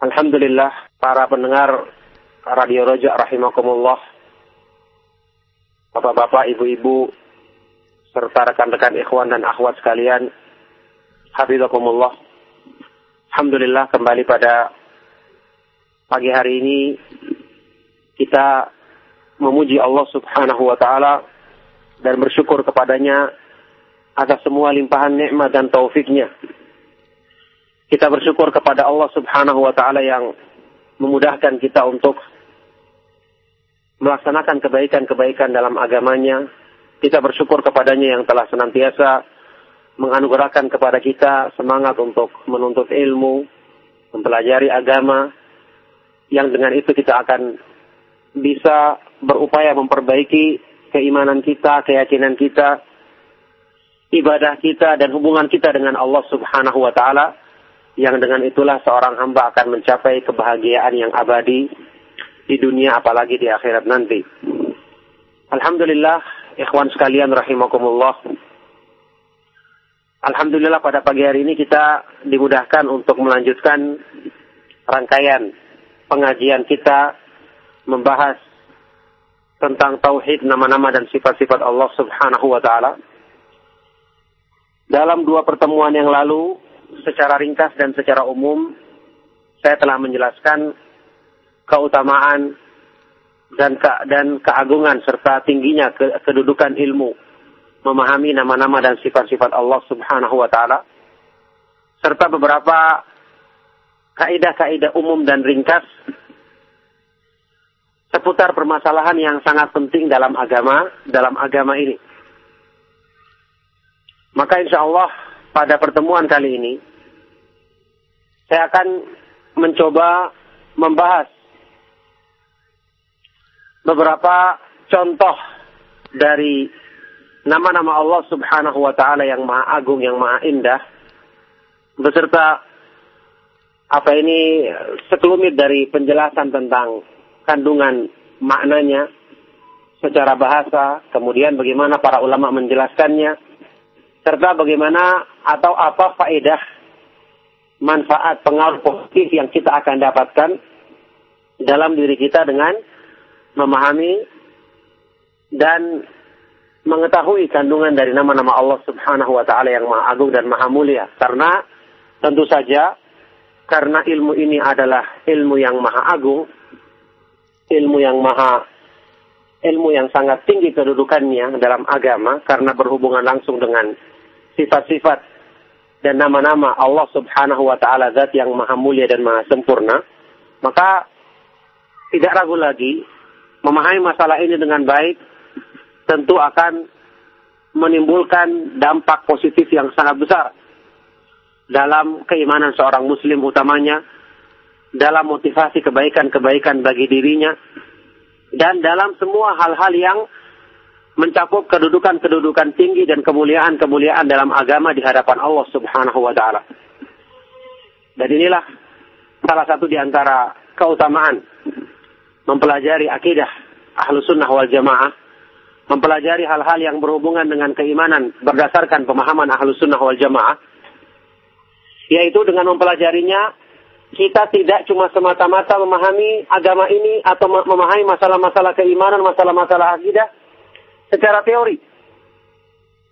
Alhamdulillah para pendengar Radio Rojak rahimakumullah. Bapak-bapak, ibu-ibu serta rekan-rekan ikhwan dan akhwat sekalian. Hafizakumullah. Alhamdulillah kembali pada pagi hari ini kita memuji Allah Subhanahu wa taala dan bersyukur kepadanya atas semua limpahan nikmat dan taufiknya kita bersyukur kepada Allah Subhanahu wa taala yang memudahkan kita untuk melaksanakan kebaikan-kebaikan dalam agamanya. Kita bersyukur kepadanya yang telah senantiasa menganugerahkan kepada kita semangat untuk menuntut ilmu, mempelajari agama, yang dengan itu kita akan bisa berupaya memperbaiki keimanan kita, keyakinan kita, ibadah kita, dan hubungan kita dengan Allah Subhanahu wa Ta'ala yang dengan itulah seorang hamba akan mencapai kebahagiaan yang abadi di dunia apalagi di akhirat nanti. Alhamdulillah, ikhwan sekalian rahimakumullah. Alhamdulillah pada pagi hari ini kita dimudahkan untuk melanjutkan rangkaian pengajian kita membahas tentang tauhid nama-nama dan sifat-sifat Allah Subhanahu wa taala. Dalam dua pertemuan yang lalu secara ringkas dan secara umum saya telah menjelaskan keutamaan dan ke, dan keagungan serta tingginya ke, kedudukan ilmu memahami nama-nama dan sifat-sifat Allah Subhanahu wa taala serta beberapa kaidah-kaidah umum dan ringkas seputar permasalahan yang sangat penting dalam agama dalam agama ini. Maka insya Allah pada pertemuan kali ini saya akan mencoba membahas beberapa contoh dari nama-nama Allah Subhanahu wa taala yang Maha Agung, yang Maha Indah beserta apa ini sekelumit dari penjelasan tentang kandungan maknanya secara bahasa, kemudian bagaimana para ulama menjelaskannya, serta bagaimana atau apa faedah manfaat pengaruh positif yang kita akan dapatkan dalam diri kita dengan memahami dan mengetahui kandungan dari nama-nama Allah Subhanahu wa taala yang Maha Agung dan Maha Mulia. Karena tentu saja karena ilmu ini adalah ilmu yang Maha Agung, ilmu yang Maha ilmu yang sangat tinggi kedudukannya dalam agama karena berhubungan langsung dengan sifat-sifat dan nama-nama Allah Subhanahu wa taala zat yang maha mulia dan maha sempurna, maka tidak ragu lagi memahami masalah ini dengan baik tentu akan menimbulkan dampak positif yang sangat besar dalam keimanan seorang muslim utamanya dalam motivasi kebaikan-kebaikan bagi dirinya dan dalam semua hal-hal yang mencakup kedudukan-kedudukan tinggi dan kemuliaan-kemuliaan dalam agama di hadapan Allah Subhanahu wa taala. Dan inilah salah satu di antara keutamaan mempelajari akidah ahlu sunnah wal jamaah mempelajari hal-hal yang berhubungan dengan keimanan berdasarkan pemahaman ahlus sunnah wal jamaah, yaitu dengan mempelajarinya kita tidak cuma semata-mata memahami agama ini atau memahami masalah-masalah keimanan, masalah-masalah akidah secara teori.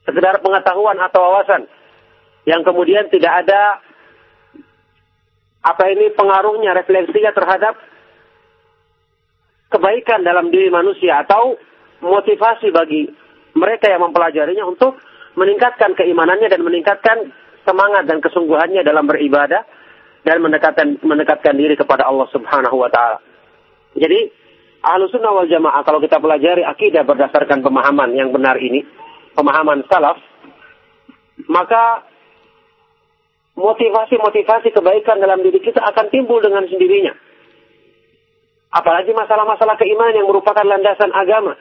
Sekedar pengetahuan atau wawasan. Yang kemudian tidak ada apa ini pengaruhnya, refleksinya terhadap kebaikan dalam diri manusia atau motivasi bagi mereka yang mempelajarinya untuk meningkatkan keimanannya dan meningkatkan semangat dan kesungguhannya dalam beribadah dan mendekatkan mendekatkan diri kepada Allah Subhanahu wa taala. Jadi ahlu sunnah wal jamaah kalau kita pelajari akidah berdasarkan pemahaman yang benar ini, pemahaman salaf, maka motivasi-motivasi kebaikan dalam diri kita akan timbul dengan sendirinya. Apalagi masalah-masalah keimanan yang merupakan landasan agama.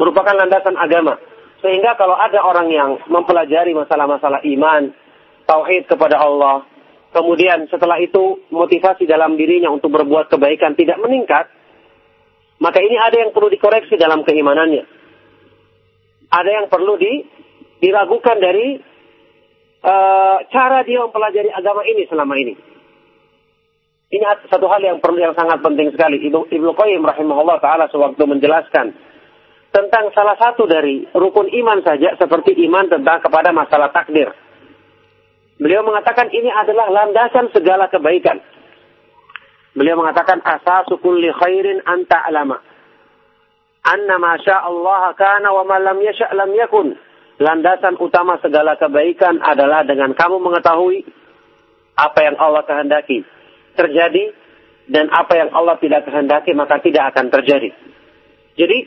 Merupakan landasan agama. Sehingga kalau ada orang yang mempelajari masalah-masalah iman, tauhid kepada Allah, kemudian setelah itu motivasi dalam dirinya untuk berbuat kebaikan tidak meningkat, maka ini ada yang perlu dikoreksi dalam keimanannya. Ada yang perlu di, diragukan dari uh, cara dia mempelajari agama ini selama ini. Ini satu hal yang perlu yang sangat penting sekali. Ibnu Ibnu Qayyim rahimahullah taala sewaktu menjelaskan tentang salah satu dari rukun iman saja seperti iman tentang kepada masalah takdir. Beliau mengatakan ini adalah landasan segala kebaikan. Beliau mengatakan asasu kulli khairin anta alama. Anna ma Allah kana wa ma lam yasha' lam yakun. Landasan utama segala kebaikan adalah dengan kamu mengetahui apa yang Allah kehendaki terjadi dan apa yang Allah tidak kehendaki maka tidak akan terjadi. Jadi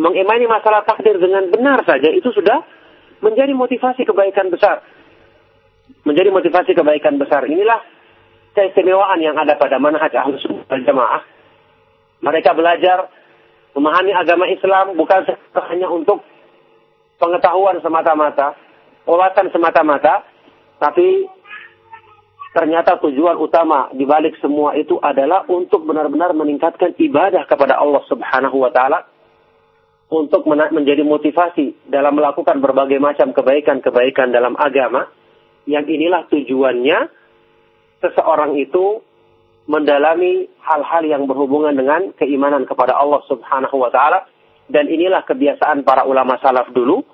mengimani masalah takdir dengan benar saja itu sudah menjadi motivasi kebaikan besar menjadi motivasi kebaikan besar. Inilah keistimewaan yang ada pada manhaj ahlus sunnah jamaah. Mereka belajar memahami agama Islam bukan hanya untuk pengetahuan semata-mata, wawasan semata-mata, tapi ternyata tujuan utama di balik semua itu adalah untuk benar-benar meningkatkan ibadah kepada Allah Subhanahu wa taala untuk menjadi motivasi dalam melakukan berbagai macam kebaikan-kebaikan dalam agama yang inilah tujuannya seseorang itu mendalami hal-hal yang berhubungan dengan keimanan kepada Allah Subhanahu wa taala. Dan inilah kebiasaan para ulama salaf dulu.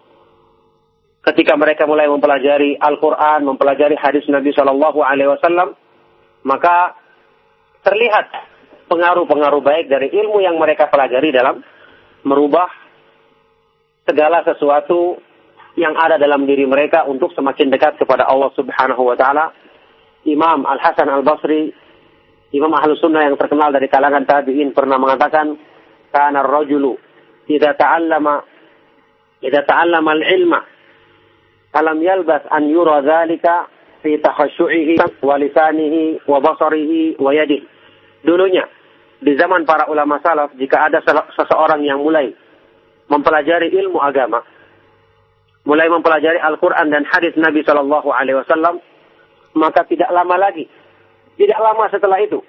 Ketika mereka mulai mempelajari Al-Qur'an, mempelajari hadis Nabi Shallallahu alaihi wasallam, maka terlihat pengaruh-pengaruh baik dari ilmu yang mereka pelajari dalam merubah segala sesuatu yang ada dalam diri mereka untuk semakin dekat kepada Allah Subhanahu wa taala. Imam Al Hasan Al Basri, Imam Ahlus Sunnah yang terkenal dari kalangan tabi'in pernah mengatakan, "Kana ar-rajulu idza ta'allama idza ta'allama al-ilma alam yalbas an yura dzalika fi takhasyu'ihi wa lisanihi wa basarihi wa yadihi." Dulunya di zaman para ulama salaf jika ada seseorang yang mulai mempelajari ilmu agama mulai mempelajari Al-Quran dan hadis Nabi Shallallahu Alaihi Wasallam, maka tidak lama lagi, tidak lama setelah itu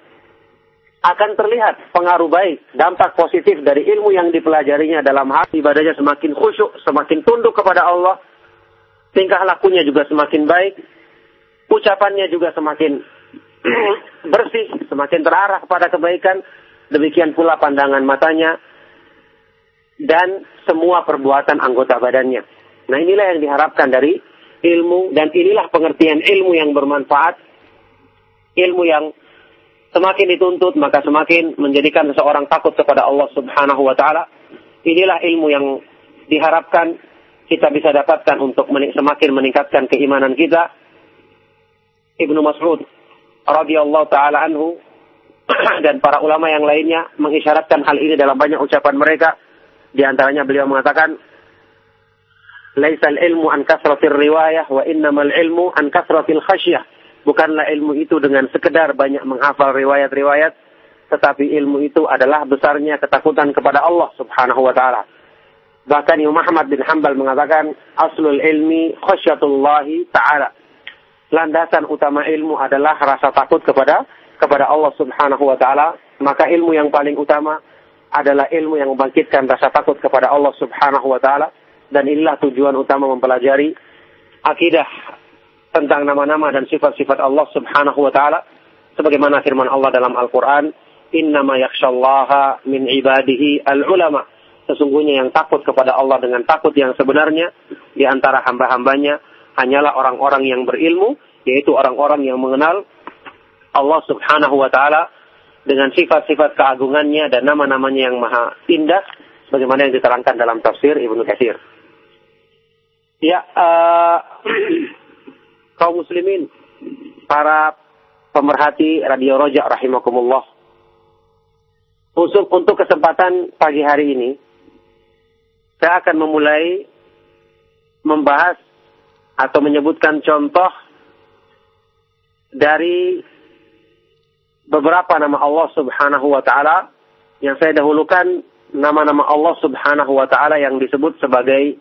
akan terlihat pengaruh baik, dampak positif dari ilmu yang dipelajarinya dalam hati ibadahnya semakin khusyuk, semakin tunduk kepada Allah, tingkah lakunya juga semakin baik, ucapannya juga semakin bersih, semakin terarah kepada kebaikan, demikian pula pandangan matanya, dan semua perbuatan anggota badannya. Nah inilah yang diharapkan dari ilmu dan inilah pengertian ilmu yang bermanfaat, ilmu yang semakin dituntut maka semakin menjadikan seseorang takut kepada Allah Subhanahu wa taala. Inilah ilmu yang diharapkan kita bisa dapatkan untuk semakin meningkatkan keimanan kita. Ibnu Mas'ud radhiyallahu taala anhu dan para ulama yang lainnya mengisyaratkan hal ini dalam banyak ucapan mereka. Di antaranya beliau mengatakan, Laisal ilmu an kasratir riwayah wa innamal ilmu an kasratil khasyah. Bukanlah ilmu itu dengan sekedar banyak menghafal riwayat-riwayat, tetapi ilmu itu adalah besarnya ketakutan kepada Allah Subhanahu wa taala. Bahkan Imam Ahmad bin Hanbal mengatakan aslul ilmi khasyatullahi taala. Landasan utama ilmu adalah rasa takut kepada kepada Allah Subhanahu wa taala. Maka ilmu yang paling utama adalah ilmu yang membangkitkan rasa takut kepada Allah Subhanahu wa taala dan inilah tujuan utama mempelajari akidah tentang nama-nama dan sifat-sifat Allah Subhanahu wa taala sebagaimana firman Allah dalam Al-Qur'an innama yakhshallaha min ibadihi al-ulama sesungguhnya yang takut kepada Allah dengan takut yang sebenarnya di antara hamba-hambanya hanyalah orang-orang yang berilmu yaitu orang-orang yang mengenal Allah Subhanahu wa taala dengan sifat-sifat keagungannya dan nama-namanya yang maha indah sebagaimana yang diterangkan dalam tafsir Ibnu Katsir. Ya, uh, kaum muslimin, para pemerhati Radio Roja rahimakumullah. Untuk, untuk kesempatan pagi hari ini, saya akan memulai membahas atau menyebutkan contoh dari beberapa nama Allah Subhanahu wa taala yang saya dahulukan nama-nama Allah Subhanahu wa taala yang disebut sebagai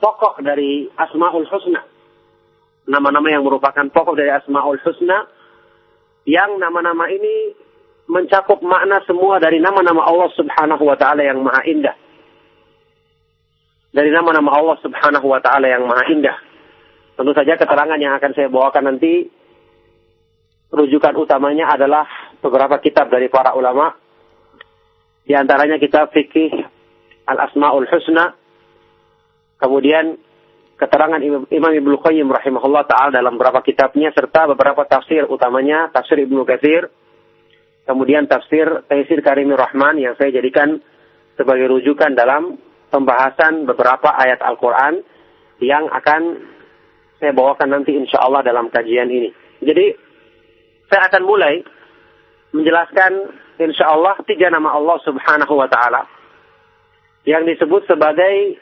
pokok dari Asmaul Husna. Nama-nama yang merupakan pokok dari Asmaul Husna yang nama-nama ini mencakup makna semua dari nama-nama Allah Subhanahu wa taala yang maha indah. Dari nama-nama Allah Subhanahu wa taala yang maha indah. Tentu saja keterangan yang akan saya bawakan nanti rujukan utamanya adalah beberapa kitab dari para ulama. Di antaranya kitab fikih Al-Asmaul Husna. Kemudian keterangan Imam Ibnu Qayyim rahimahullah taala dalam beberapa kitabnya serta beberapa tafsir utamanya tafsir Ibnu Katsir. Kemudian tafsir Taisir Karimur Rahman yang saya jadikan sebagai rujukan dalam pembahasan beberapa ayat Al-Quran yang akan saya bawakan nanti insya Allah dalam kajian ini. Jadi saya akan mulai menjelaskan insya Allah tiga nama Allah subhanahu wa ta'ala yang disebut sebagai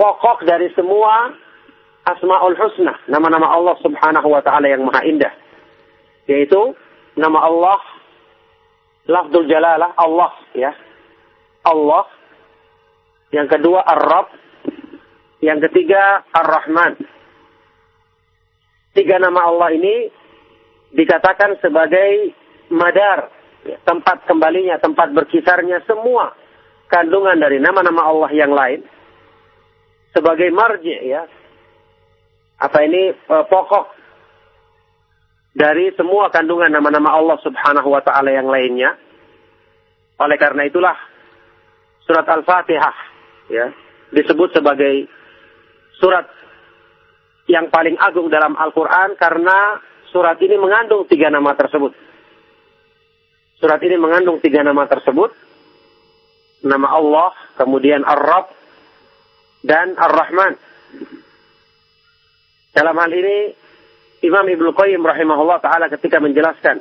pokok dari semua asma'ul husna, nama-nama Allah subhanahu wa ta'ala yang maha indah. Yaitu nama Allah, lafzul jalalah, Allah ya. Allah. Yang kedua Ar-Rabb. Yang ketiga Ar-Rahman. Tiga nama Allah ini dikatakan sebagai madar, tempat kembalinya, tempat berkisarnya semua kandungan dari nama-nama Allah yang lain sebagai marji ya. Apa ini e, pokok dari semua kandungan nama-nama Allah Subhanahu wa taala yang lainnya. Oleh karena itulah surat Al-Fatihah ya disebut sebagai surat yang paling agung dalam Al-Qur'an karena surat ini mengandung tiga nama tersebut. Surat ini mengandung tiga nama tersebut. Nama Allah, kemudian Ar-Rab, dan Ar-Rahman. Dalam hal ini, Imam Ibnu Qayyim rahimahullah ta'ala ketika menjelaskan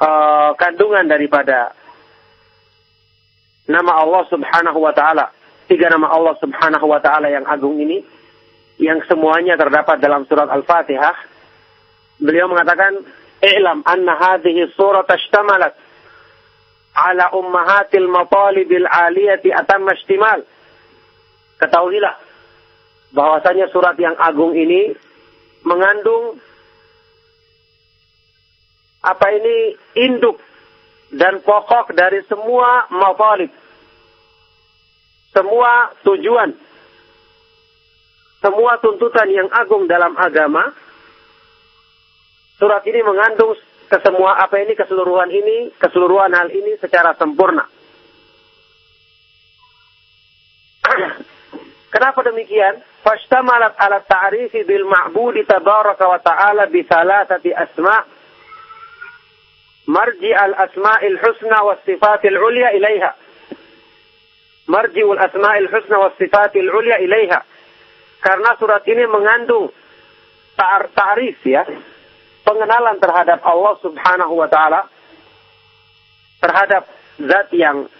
uh, kandungan daripada nama Allah subhanahu wa ta'ala, tiga nama Allah subhanahu wa ta'ala yang agung ini, yang semuanya terdapat dalam surat Al-Fatihah, beliau mengatakan, "I'lam anna hadhihi surat ashtamalat ala ummahatil matalibil aliyati atamma ishtimal." Ketahuilah bahwasanya surat yang agung ini mengandung apa ini induk dan pokok dari semua matalib. Semua tujuan semua tuntutan yang agung dalam agama, surat ini mengandung kesemua apa ini keseluruhan ini, keseluruhan hal ini secara sempurna. Kenapa demikian? Fashtamalat ala ta'rifi bil ma'budi tabaraka wa ta'ala bi thalathati asma' marji al asma'il husna wa sifatil ulya ilaiha. Marji al asma'il husna wa sifatil ulya ilaiha karena surat ini mengandung ta'arif ya, pengenalan terhadap Allah Subhanahu wa taala terhadap zat yang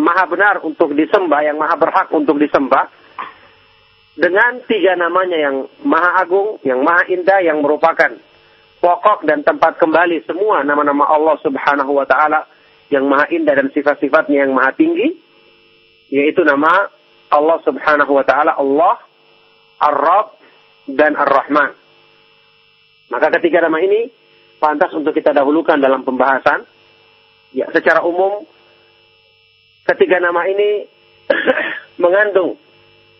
maha benar untuk disembah, yang maha berhak untuk disembah dengan tiga namanya yang maha agung, yang maha indah, yang merupakan pokok dan tempat kembali semua nama-nama Allah Subhanahu wa taala yang maha indah dan sifat-sifatnya yang maha tinggi yaitu nama Allah Subhanahu wa taala Allah Ar-Rab dan Ar-Rahman. Maka ketiga nama ini pantas untuk kita dahulukan dalam pembahasan. Ya, secara umum ketiga nama ini mengandung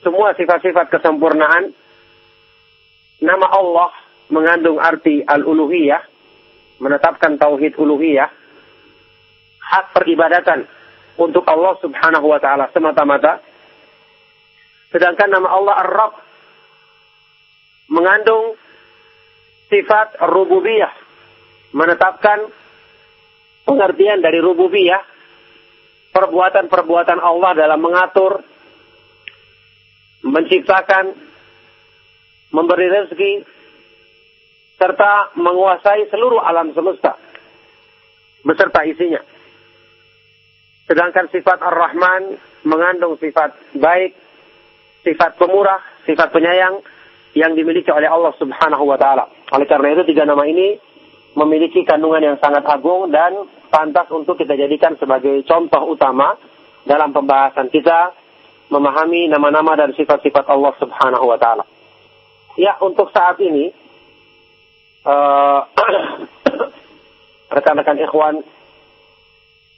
semua sifat-sifat kesempurnaan. Nama Allah mengandung arti al-uluhiyah, menetapkan tauhid uluhiyah, hak peribadatan untuk Allah Subhanahu wa taala semata-mata. Sedangkan nama Allah Ar-Rabb mengandung sifat rububiyah, menetapkan pengertian dari rububiyah, perbuatan-perbuatan Allah dalam mengatur, menciptakan, memberi rezeki, serta menguasai seluruh alam semesta beserta isinya. Sedangkan sifat Ar-Rahman mengandung sifat baik, sifat pemurah, sifat penyayang yang dimiliki oleh Allah Subhanahu wa taala. Oleh karena itu tiga nama ini memiliki kandungan yang sangat agung dan pantas untuk kita jadikan sebagai contoh utama dalam pembahasan kita memahami nama-nama dan sifat-sifat Allah Subhanahu wa taala. Ya, untuk saat ini uh, rekan-rekan ikhwan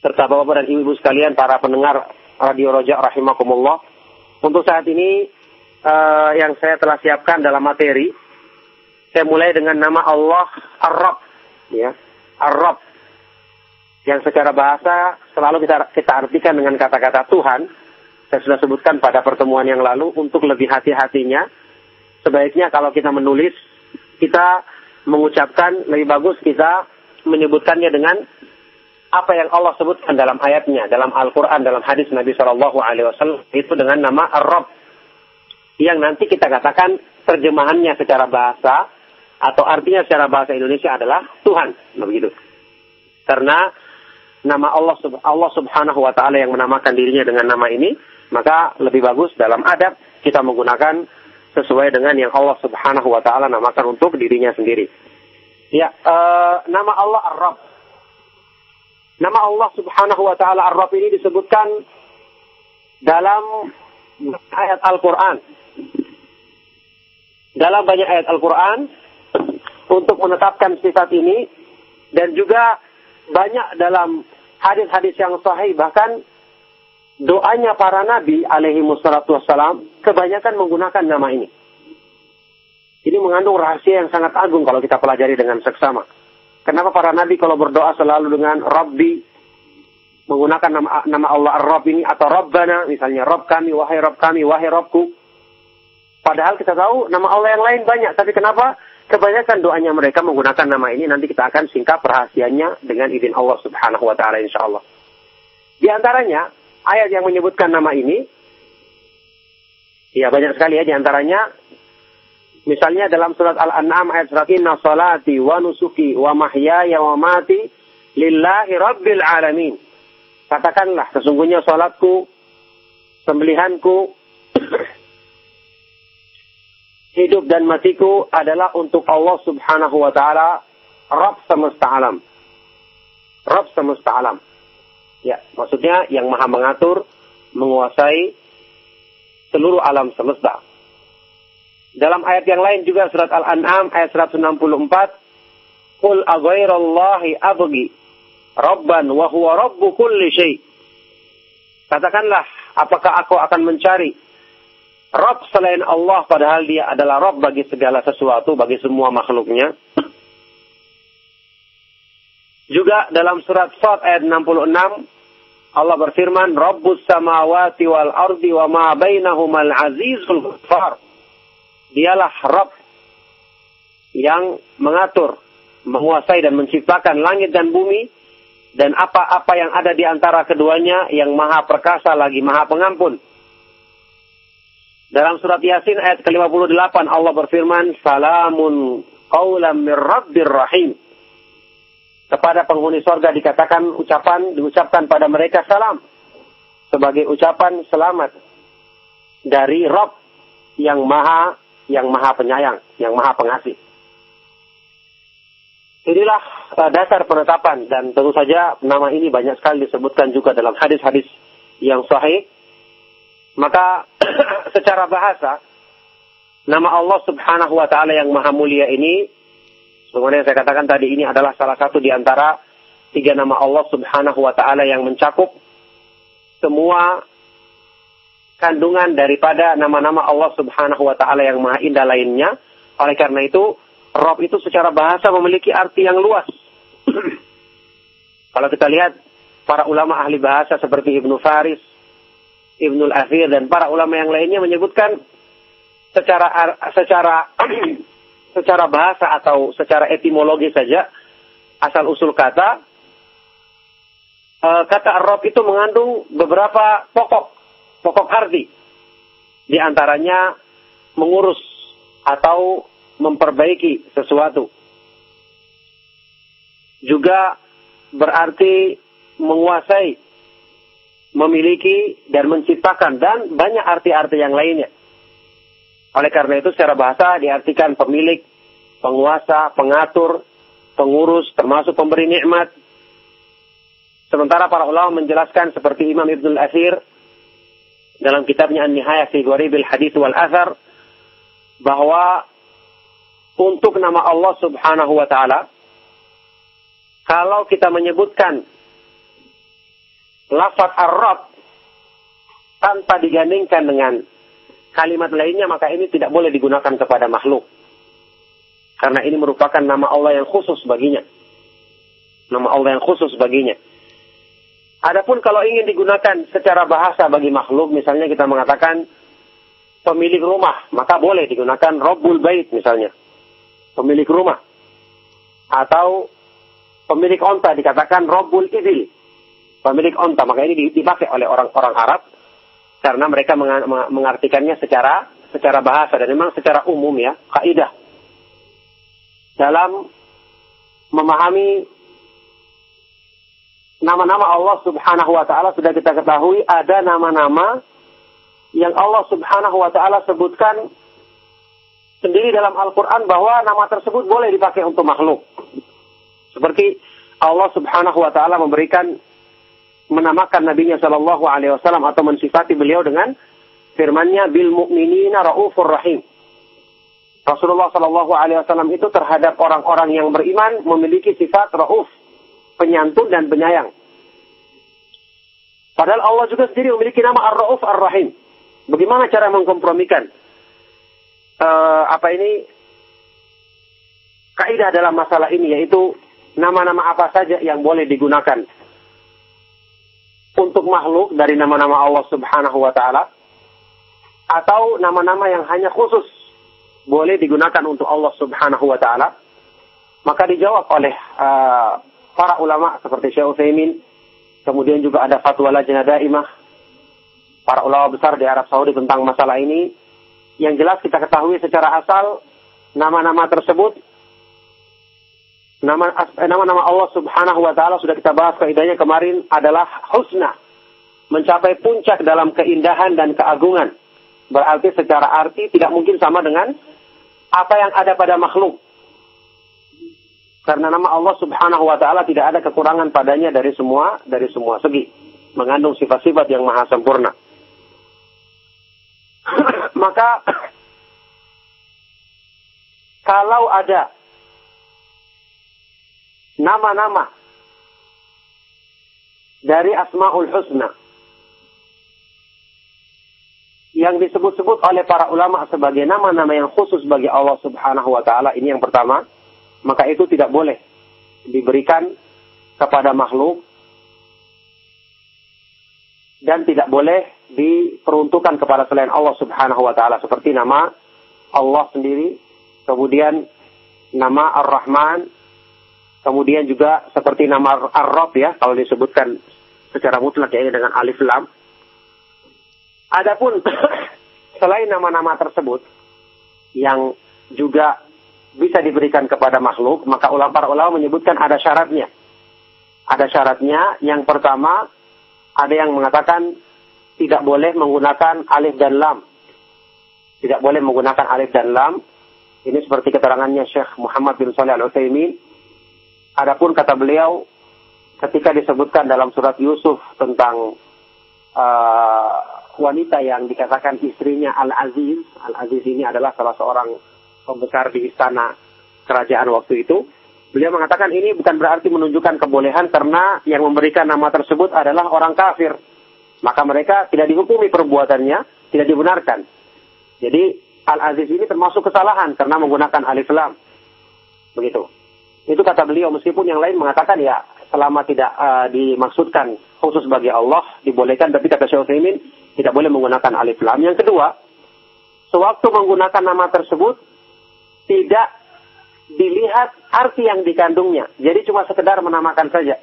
serta bapak-bapak dan ibu-ibu sekalian para pendengar Radio Rojak rahimakumullah. Untuk saat ini uh, yang saya telah siapkan dalam materi saya mulai dengan nama Allah Ar-Rabb ya. Ar-Rabb yang secara bahasa selalu kita kita artikan dengan kata-kata Tuhan saya sudah sebutkan pada pertemuan yang lalu untuk lebih hati-hatinya. Sebaiknya kalau kita menulis, kita mengucapkan lebih bagus kita menyebutkannya dengan apa yang Allah sebutkan dalam ayatnya, dalam Al-Quran, dalam hadis Nabi Shallallahu Alaihi Wasallam itu dengan nama Ar-Rabb yang nanti kita katakan terjemahannya secara bahasa atau artinya secara bahasa Indonesia adalah Tuhan, begitu. Karena nama Allah Allah Subhanahu wa taala yang menamakan dirinya dengan nama ini maka lebih bagus dalam adab kita menggunakan sesuai dengan yang Allah Subhanahu wa taala namakan untuk dirinya sendiri. Ya, uh, nama Allah Ar-Rabb. Nama Allah Subhanahu wa taala Ar-Rabb ini disebutkan dalam ayat Al-Qur'an. Dalam banyak ayat Al-Qur'an untuk menetapkan sifat ini dan juga banyak dalam hadis-hadis yang sahih bahkan doanya para nabi alaihi wassalatu wassalam kebanyakan menggunakan nama ini. Ini mengandung rahasia yang sangat agung kalau kita pelajari dengan seksama. Kenapa para nabi kalau berdoa selalu dengan Rabbi menggunakan nama, nama Allah Ar-Rabb ini atau Rabbana misalnya Rabb kami, wahai Rabb kami, wahai Rabbku. Padahal kita tahu nama Allah yang lain banyak, tapi kenapa kebanyakan doanya mereka menggunakan nama ini nanti kita akan singkap rahasianya dengan izin Allah Subhanahu wa taala insyaallah. Di antaranya ayat yang menyebutkan nama ini, ya banyak sekali ya di antaranya. Misalnya dalam surat Al-An'am ayat 100, Inna salati wa nusuki wa mahyaya wa mati lillahi rabbil alamin. Katakanlah, sesungguhnya salatku, sembelihanku, hidup dan matiku adalah untuk Allah subhanahu wa ta'ala, Rabb semesta alam. Rabb semesta alam. Ya, maksudnya yang maha mengatur, menguasai seluruh alam semesta. Dalam ayat yang lain juga surat Al-An'am ayat 164, Qul aghairallahi abgi rabban wa huwa rabbu kulli syai. Katakanlah, apakah aku akan mencari Rabb selain Allah padahal dia adalah Rabb bagi segala sesuatu, bagi semua makhluknya. Juga dalam surat Sad ayat 66 Allah berfirman, Rabbus samawati wal ardi wa ma bainahumal azizul ghaffar. Dialah Rabb yang mengatur, menguasai dan menciptakan langit dan bumi dan apa-apa yang ada di antara keduanya yang maha perkasa lagi maha pengampun. Dalam surat Yasin ayat ke-58 Allah berfirman, Salamun qawlam mir rabbir rahim kepada penghuni sorga dikatakan ucapan diucapkan pada mereka salam sebagai ucapan selamat dari Rob yang maha yang maha penyayang, yang maha pengasih. Inilah uh, dasar penetapan dan tentu saja nama ini banyak sekali disebutkan juga dalam hadis-hadis yang sahih. Maka secara bahasa nama Allah Subhanahu wa taala yang maha mulia ini Sebenarnya saya katakan tadi ini adalah salah satu di antara tiga nama Allah Subhanahu wa taala yang mencakup semua kandungan daripada nama-nama Allah Subhanahu wa taala yang maha indah lainnya. Oleh karena itu, Rob itu secara bahasa memiliki arti yang luas. Kalau kita lihat para ulama ahli bahasa seperti Ibnu Faris, Ibnu Al-Athir dan para ulama yang lainnya menyebutkan secara secara secara bahasa atau secara etimologi saja asal usul kata eh, kata Arab itu mengandung beberapa pokok pokok arti. Di antaranya mengurus atau memperbaiki sesuatu. Juga berarti menguasai memiliki dan menciptakan dan banyak arti-arti yang lainnya oleh karena itu secara bahasa diartikan pemilik, penguasa, pengatur, pengurus, termasuk pemberi nikmat. Sementara para ulama menjelaskan seperti Imam Ibn al-Athir dalam kitabnya An-Nihayah fi Gharibil Hadith wal Athar bahwa untuk nama Allah Subhanahu wa taala kalau kita menyebutkan lafaz ar-Rabb tanpa digandingkan dengan kalimat lainnya maka ini tidak boleh digunakan kepada makhluk. Karena ini merupakan nama Allah yang khusus baginya. Nama Allah yang khusus baginya. Adapun kalau ingin digunakan secara bahasa bagi makhluk, misalnya kita mengatakan pemilik rumah, maka boleh digunakan Rabbul Bait misalnya. Pemilik rumah. Atau pemilik onta dikatakan Rabbul Idil. Pemilik onta, maka ini dipakai oleh orang-orang Arab karena mereka mengartikannya secara secara bahasa dan memang secara umum ya kaidah dalam memahami nama-nama Allah Subhanahu wa taala sudah kita ketahui ada nama-nama yang Allah Subhanahu wa taala sebutkan sendiri dalam Al-Qur'an bahwa nama tersebut boleh dipakai untuk makhluk. Seperti Allah Subhanahu wa taala memberikan menamakan nabinya Shallallahu Alaihi Wasallam atau mensifati beliau dengan firmannya bil mu'minina raufur rahim. Rasulullah Shallallahu Alaihi Wasallam itu terhadap orang-orang yang beriman memiliki sifat rauf, penyantun dan penyayang. Padahal Allah juga sendiri memiliki nama Ar-Rauf Ar-Rahim. Bagaimana cara mengkompromikan uh, apa ini kaidah dalam masalah ini yaitu nama-nama apa saja yang boleh digunakan untuk makhluk dari nama-nama Allah Subhanahu wa taala atau nama-nama yang hanya khusus boleh digunakan untuk Allah Subhanahu wa taala. Maka dijawab oleh uh, para ulama seperti Syekh Utsaimin kemudian juga ada fatwa lajnah daimah para ulama besar di Arab Saudi tentang masalah ini. Yang jelas kita ketahui secara asal nama-nama tersebut Nama nama Allah Subhanahu wa taala sudah kita bahas kaidahnya kemarin adalah husna. Mencapai puncak dalam keindahan dan keagungan. Berarti secara arti tidak mungkin sama dengan apa yang ada pada makhluk. Karena nama Allah Subhanahu wa taala tidak ada kekurangan padanya dari semua dari semua segi. Mengandung sifat-sifat yang maha sempurna. Maka kalau ada nama-nama. Dari Asmaul Husna. Yang disebut-sebut oleh para ulama sebagai nama-nama yang khusus bagi Allah Subhanahu wa taala ini yang pertama, maka itu tidak boleh diberikan kepada makhluk dan tidak boleh diperuntukkan kepada selain Allah Subhanahu wa taala seperti nama Allah sendiri, kemudian nama Ar-Rahman, Kemudian juga seperti nama Ar-Rob ya, kalau disebutkan secara mutlak ya dengan alif lam. Adapun selain nama-nama tersebut yang juga bisa diberikan kepada makhluk, maka ulama para ulama menyebutkan ada syaratnya. Ada syaratnya. Yang pertama, ada yang mengatakan tidak boleh menggunakan alif dan lam. Tidak boleh menggunakan alif dan lam. Ini seperti keterangannya Syekh Muhammad bin Salih Al-Utsaimin Adapun kata beliau ketika disebutkan dalam surat Yusuf tentang uh, wanita yang dikatakan istrinya Al-Aziz, Al-Aziz ini adalah salah seorang pembesar di istana kerajaan waktu itu. Beliau mengatakan ini bukan berarti menunjukkan kebolehan karena yang memberikan nama tersebut adalah orang kafir. Maka mereka tidak dihukumi perbuatannya, tidak dibenarkan. Jadi Al-Aziz ini termasuk kesalahan karena menggunakan alif lam. Begitu. Itu kata beliau meskipun yang lain mengatakan ya selama tidak uh, dimaksudkan khusus bagi Allah dibolehkan tapi kata Syekh Utsaimin tidak boleh menggunakan alif lam. Yang kedua, sewaktu menggunakan nama tersebut tidak dilihat arti yang dikandungnya. Jadi cuma sekedar menamakan saja.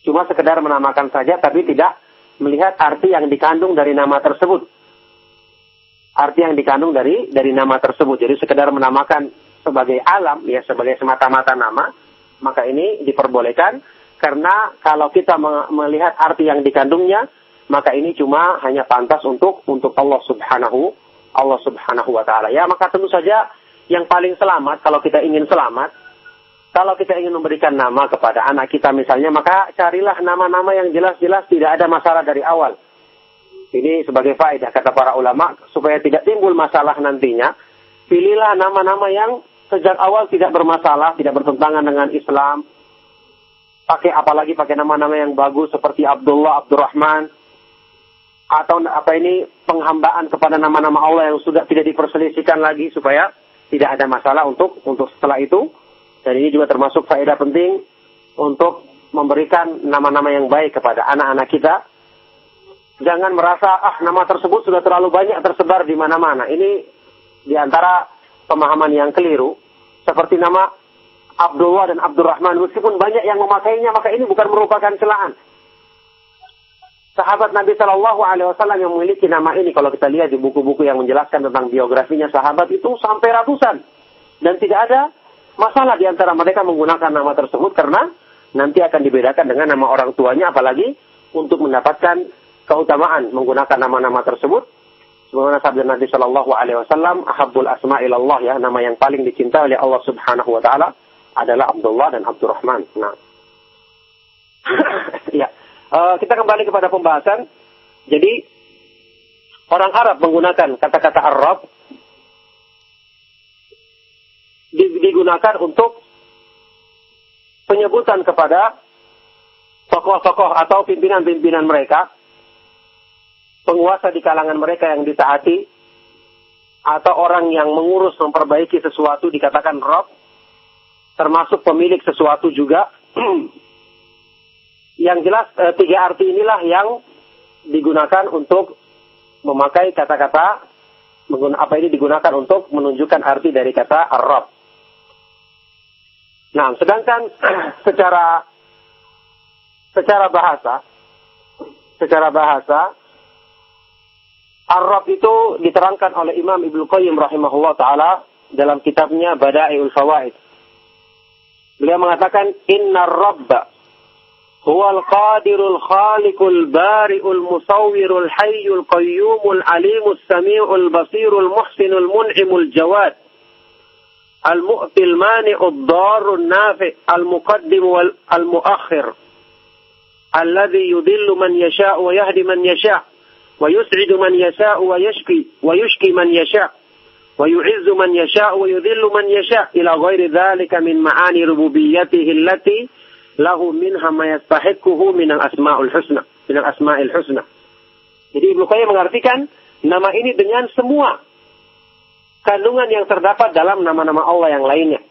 Cuma sekedar menamakan saja tapi tidak melihat arti yang dikandung dari nama tersebut. Arti yang dikandung dari dari nama tersebut. Jadi sekedar menamakan sebagai alam ya sebagai semata-mata nama, maka ini diperbolehkan karena kalau kita melihat arti yang dikandungnya, maka ini cuma hanya pantas untuk untuk Allah Subhanahu Allah Subhanahu wa taala. Ya, maka tentu saja yang paling selamat kalau kita ingin selamat kalau kita ingin memberikan nama kepada anak kita misalnya maka carilah nama-nama yang jelas-jelas tidak ada masalah dari awal ini sebagai faedah kata para ulama supaya tidak timbul masalah nantinya pilihlah nama-nama yang sejak awal tidak bermasalah tidak bertentangan dengan Islam pakai apalagi pakai nama-nama yang bagus seperti Abdullah Abdurrahman atau apa ini penghambaan kepada nama-nama Allah yang sudah tidak diperselisihkan lagi supaya tidak ada masalah untuk untuk setelah itu. Dan ini juga termasuk faedah penting untuk memberikan nama-nama yang baik kepada anak-anak kita. Jangan merasa ah nama tersebut sudah terlalu banyak tersebar di mana-mana. Ini di antara pemahaman yang keliru. Seperti nama Abdullah dan Abdurrahman meskipun banyak yang memakainya maka ini bukan merupakan celaan sahabat Nabi Shallallahu Alaihi Wasallam yang memiliki nama ini kalau kita lihat di buku-buku yang menjelaskan tentang biografinya sahabat itu sampai ratusan dan tidak ada masalah di antara mereka menggunakan nama tersebut karena nanti akan dibedakan dengan nama orang tuanya apalagi untuk mendapatkan keutamaan menggunakan nama-nama tersebut sebagaimana sabda Nabi Shallallahu Alaihi Wasallam ahabul asma ilallah ya nama yang paling dicintai oleh Allah Subhanahu Wa Taala adalah Abdullah dan Abdurrahman. Nah, ya uh, kita kembali kepada pembahasan. Jadi orang Arab menggunakan kata-kata Arab digunakan untuk penyebutan kepada tokoh-tokoh atau pimpinan-pimpinan mereka, penguasa di kalangan mereka yang ditaati, atau orang yang mengurus memperbaiki sesuatu dikatakan Rob, termasuk pemilik sesuatu juga. Yang jelas e, tiga arti inilah yang digunakan untuk memakai kata-kata apa ini digunakan untuk menunjukkan arti dari kata Arab. Nah, sedangkan secara secara bahasa secara bahasa Arab itu diterangkan oleh Imam Ibnu Qayyim rahimahullah taala dalam kitabnya Bada'iul Fawaid. Beliau mengatakan inna rabba هو القادر الخالق البارئ المصور الحي القيوم العليم السميع البصير المحسن المنعم الجواد المؤتي المانع الضار النافع المقدم والمؤخر الذي يذل من يشاء ويهدي من يشاء ويسعد من يشاء ويشكي ويشكي من يشاء ويعز من يشاء ويذل من يشاء إلى غير ذلك من معاني ربوبيته التي lahu minha ma yastahiquhu minal asmaul husna, minal asmail husna. Jadi Ibnu Qayyim mengartikan nama ini dengan semua kandungan yang terdapat dalam nama-nama Allah yang lainnya.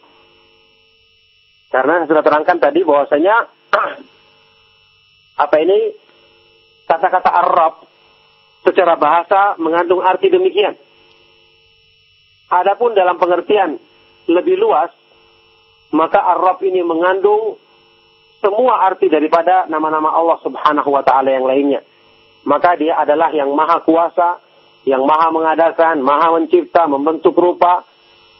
Karena sudah terangkan tadi bahwasanya apa ini kata-kata Arab secara bahasa mengandung arti demikian. Adapun dalam pengertian lebih luas, maka Arab ini mengandung semua arti daripada nama-nama Allah Subhanahu wa taala yang lainnya. Maka dia adalah yang maha kuasa, yang maha mengadakan, maha mencipta, membentuk rupa,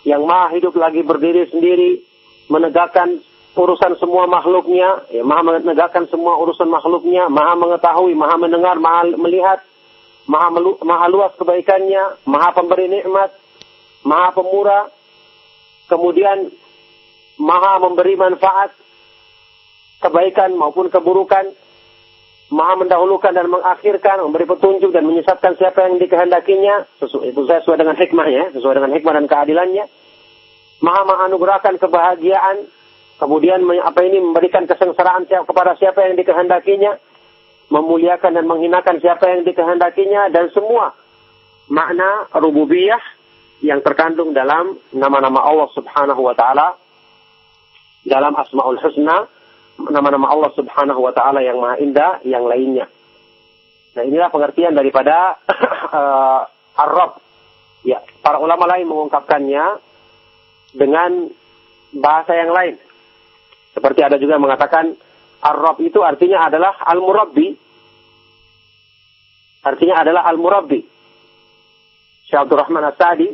yang maha hidup lagi berdiri sendiri, menegakkan urusan semua makhluknya, ya, maha menegakkan semua urusan makhluknya, maha mengetahui, maha mendengar, maha melihat, maha, melu, maha luas kebaikannya, maha pemberi nikmat, maha pemurah, kemudian maha memberi manfaat, kebaikan maupun keburukan, maha mendahulukan dan mengakhirkan, memberi petunjuk dan menyesatkan siapa yang dikehendakinya, sesuai, sesuai dengan hikmahnya, sesuai dengan hikmah dan keadilannya. Maha menganugerahkan kebahagiaan, kemudian apa ini memberikan kesengsaraan kepada siapa yang dikehendakinya, memuliakan dan menghinakan siapa yang dikehendakinya dan semua makna rububiyah yang terkandung dalam nama-nama Allah Subhanahu wa taala dalam Asmaul Husna, nama-nama Allah Subhanahu wa taala yang maha indah yang lainnya. Nah, inilah pengertian daripada uh, Ar-Rabb. Ya, para ulama lain mengungkapkannya dengan bahasa yang lain. Seperti ada juga yang mengatakan Ar-Rabb itu artinya adalah Al-Murabbi. Artinya adalah Al-Murabbi. Syekh Abdul Rahman As-Sadi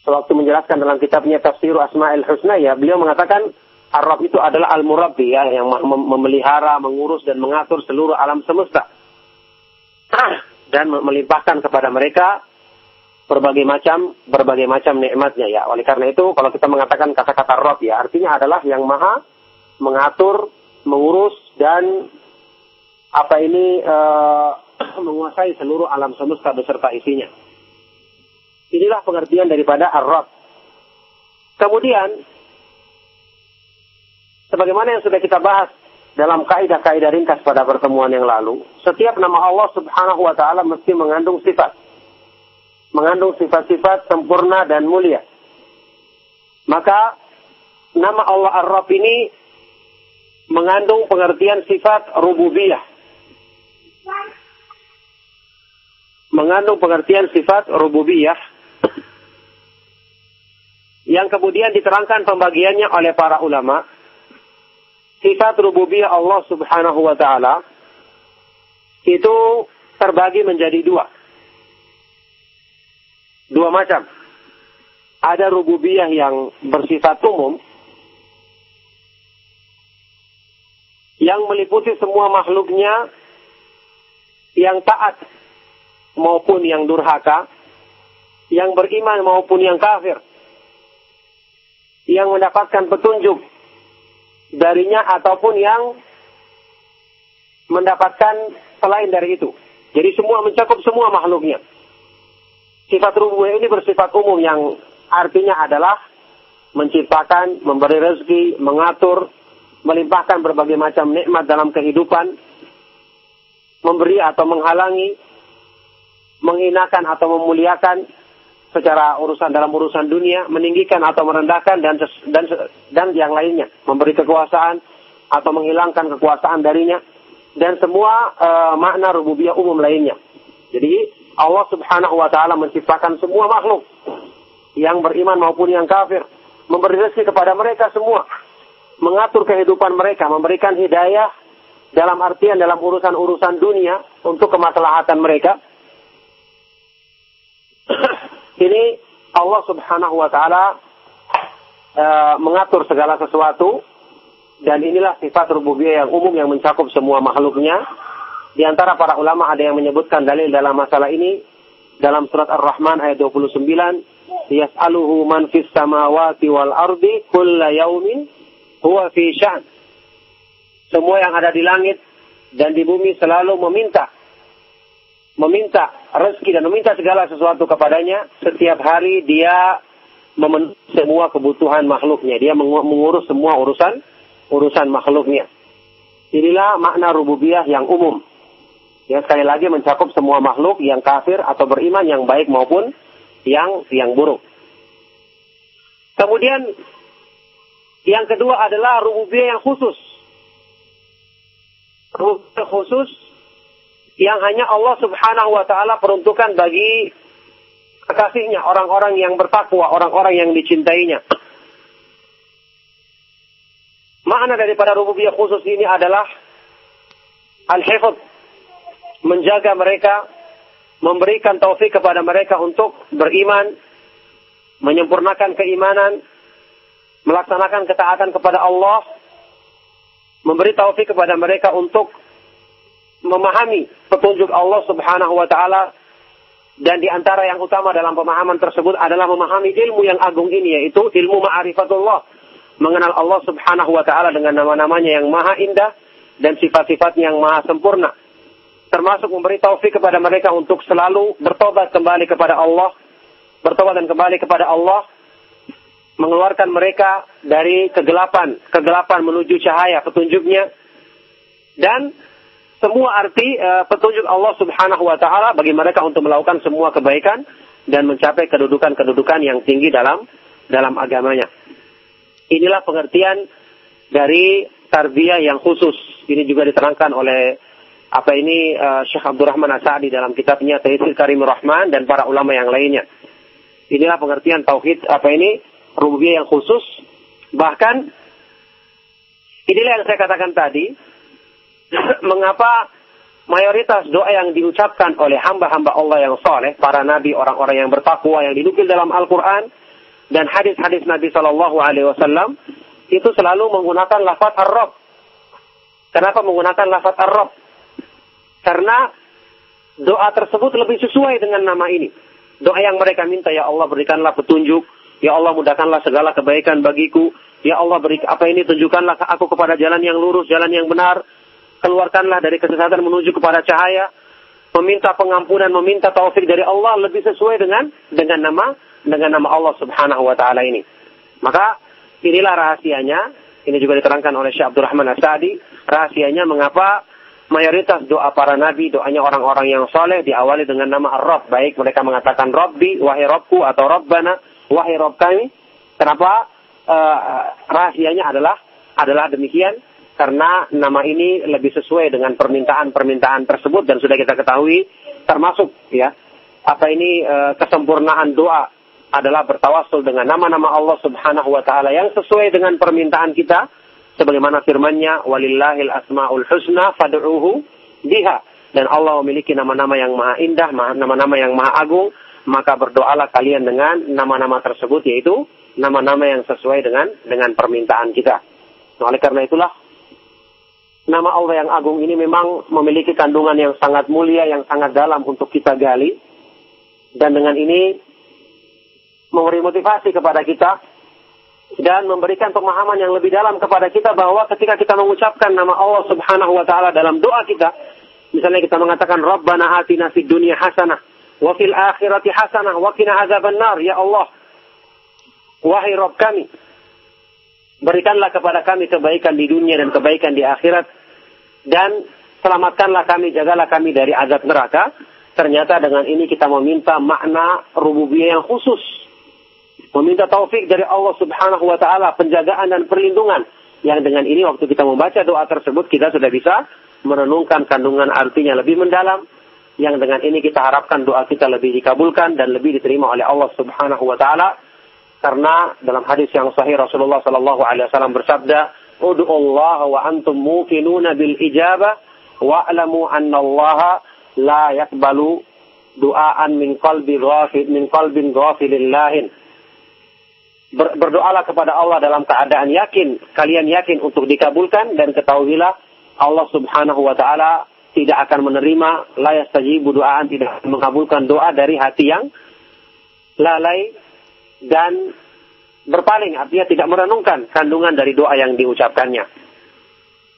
sewaktu menjelaskan dalam kitabnya Tafsir Asma'il Husna ya, beliau mengatakan Ar-Rabb itu adalah Al-Murabbi ya, yang memelihara, mengurus dan mengatur seluruh alam semesta. dan melimpahkan kepada mereka berbagai macam berbagai macam nikmatnya ya. Oleh karena itu kalau kita mengatakan kata-kata Rob ya artinya adalah yang maha mengatur, mengurus dan apa ini uh, menguasai seluruh alam semesta beserta isinya. Inilah pengertian daripada Ar-Rabb. Kemudian sebagaimana yang sudah kita bahas dalam kaidah-kaidah ringkas pada pertemuan yang lalu, setiap nama Allah Subhanahu wa taala mesti mengandung sifat mengandung sifat-sifat sempurna dan mulia. Maka nama Allah Ar-Rabb ini mengandung pengertian sifat rububiyah. Mengandung pengertian sifat rububiyah yang kemudian diterangkan pembagiannya oleh para ulama. Sifat rububiyah Allah Subhanahu wa taala itu terbagi menjadi dua dua macam. Ada rububiyah yang bersifat umum, yang meliputi semua makhluknya yang taat maupun yang durhaka, yang beriman maupun yang kafir, yang mendapatkan petunjuk darinya ataupun yang mendapatkan selain dari itu. Jadi semua mencakup semua makhluknya. Sifat rububiyah ini bersifat umum yang artinya adalah menciptakan, memberi rezeki, mengatur, melimpahkan berbagai macam nikmat dalam kehidupan, memberi atau menghalangi, menghinakan atau memuliakan secara urusan dalam urusan dunia, meninggikan atau merendahkan dan dan dan yang lainnya, memberi kekuasaan atau menghilangkan kekuasaan darinya dan semua uh, makna rububiyah umum lainnya. Jadi Allah Subhanahu wa taala menciptakan semua makhluk yang beriman maupun yang kafir, memberi rezeki kepada mereka semua, mengatur kehidupan mereka, memberikan hidayah dalam artian dalam urusan-urusan dunia untuk kemaslahatan mereka. Ini Allah Subhanahu wa taala uh, mengatur segala sesuatu dan inilah sifat rububiyah yang umum yang mencakup semua makhluknya di antara para ulama ada yang menyebutkan dalil dalam masalah ini dalam surat Ar-Rahman ayat 29, "Yas'aluhu man fis samawati wal ardi kulla yaumin huwa fi sya'n." Semua yang ada di langit dan di bumi selalu meminta meminta rezeki dan meminta segala sesuatu kepadanya. Setiap hari dia memenuhi semua kebutuhan makhluknya. Dia mengurus semua urusan urusan makhluknya. Inilah makna rububiyah yang umum yang sekali lagi mencakup semua makhluk yang kafir atau beriman yang baik maupun yang yang buruk. Kemudian yang kedua adalah rububiyah yang khusus. Rububiyah khusus yang hanya Allah Subhanahu wa taala peruntukan bagi kekasihnya, orang-orang yang bertakwa, orang-orang yang dicintainya. Makna daripada rububiyah khusus ini adalah al-hifdz menjaga mereka, memberikan taufik kepada mereka untuk beriman, menyempurnakan keimanan, melaksanakan ketaatan kepada Allah, memberi taufik kepada mereka untuk memahami petunjuk Allah Subhanahu wa taala dan di antara yang utama dalam pemahaman tersebut adalah memahami ilmu yang agung ini yaitu ilmu ma'rifatullah mengenal Allah Subhanahu wa taala dengan nama-namanya yang maha indah dan sifat-sifatnya yang maha sempurna termasuk memberi taufik kepada mereka untuk selalu bertobat kembali kepada Allah, bertobat dan kembali kepada Allah mengeluarkan mereka dari kegelapan, kegelapan menuju cahaya petunjuknya dan semua arti uh, petunjuk Allah Subhanahu wa taala bagi mereka untuk melakukan semua kebaikan dan mencapai kedudukan-kedudukan yang tinggi dalam dalam agamanya. Inilah pengertian dari tarbiyah yang khusus. Ini juga diterangkan oleh apa ini uh, Syekh Abdurrahman Asadi dalam kitabnya Taisir Karim Rahman dan para ulama yang lainnya. Inilah pengertian tauhid apa ini rububiyah yang khusus. Bahkan inilah yang saya katakan tadi, mengapa mayoritas doa yang diucapkan oleh hamba-hamba Allah yang soleh, para nabi, orang-orang yang bertakwa yang dinukil dalam Al-Quran dan hadis-hadis Nabi Shallallahu Alaihi Wasallam itu selalu menggunakan lafaz ar-Rabb. Kenapa menggunakan lafaz ar-Rabb? Karena doa tersebut lebih sesuai dengan nama ini. Doa yang mereka minta, ya Allah berikanlah petunjuk, Ya Allah mudahkanlah segala kebaikan bagiku. Ya Allah beri apa ini tunjukkanlah aku kepada jalan yang lurus, jalan yang benar. Keluarkanlah dari kesesatan menuju kepada cahaya. Meminta pengampunan, meminta taufik dari Allah lebih sesuai dengan dengan nama dengan nama Allah Subhanahu wa taala ini. Maka inilah rahasianya. Ini juga diterangkan oleh Syekh Abdurrahman As-Sadi. Rahasianya mengapa mayoritas doa para nabi, doanya orang-orang yang soleh diawali dengan nama Ar-Rabb. Baik mereka mengatakan Rabbi, wahai Robku atau Rabbana wahai Rob kami. Kenapa uh, rahasianya adalah adalah demikian karena nama ini lebih sesuai dengan permintaan-permintaan tersebut dan sudah kita ketahui termasuk ya apa ini uh, kesempurnaan doa adalah bertawasul dengan nama-nama Allah Subhanahu wa taala yang sesuai dengan permintaan kita sebagaimana firman-Nya walillahil asmaul husna fad'uhu biha dan Allah memiliki nama-nama yang maha indah, nama-nama yang maha agung maka berdoalah kalian dengan nama-nama tersebut yaitu nama-nama yang sesuai dengan dengan permintaan kita. Nah, oleh karena itulah nama Allah yang agung ini memang memiliki kandungan yang sangat mulia, yang sangat dalam untuk kita gali. Dan dengan ini memberi motivasi kepada kita dan memberikan pemahaman yang lebih dalam kepada kita bahwa ketika kita mengucapkan nama Allah Subhanahu wa taala dalam doa kita, misalnya kita mengatakan Rabbana atina fid dunya hasanah wa fil akhirati hasanah wa qina adzabannar ya Allah wahai Rabb kami berikanlah kepada kami kebaikan di dunia dan kebaikan di akhirat. Dan selamatkanlah kami jagalah kami dari azab neraka. Ternyata dengan ini kita meminta makna rububiyah yang khusus. Meminta taufik dari Allah Subhanahu wa taala penjagaan dan perlindungan. Yang dengan ini waktu kita membaca doa tersebut kita sudah bisa merenungkan kandungan artinya lebih mendalam yang dengan ini kita harapkan doa kita lebih dikabulkan dan lebih diterima oleh Allah Subhanahu wa taala. Karena dalam hadis yang sahih Rasulullah sallallahu alaihi wasallam bersabda Ud'u Allah wa antum muqinuna bil ijabah wa alamu anna Allah la yakbalu du'aan min qalbi ghafil min qalbin ghafilillahin. Ber, berdoalah kepada Allah dalam keadaan yakin kalian yakin untuk dikabulkan dan ketahuilah Allah Subhanahu wa taala tidak akan menerima layak saji doaan tidak mengabulkan doa dari hati yang lalai dan berpaling artinya tidak merenungkan kandungan dari doa yang diucapkannya.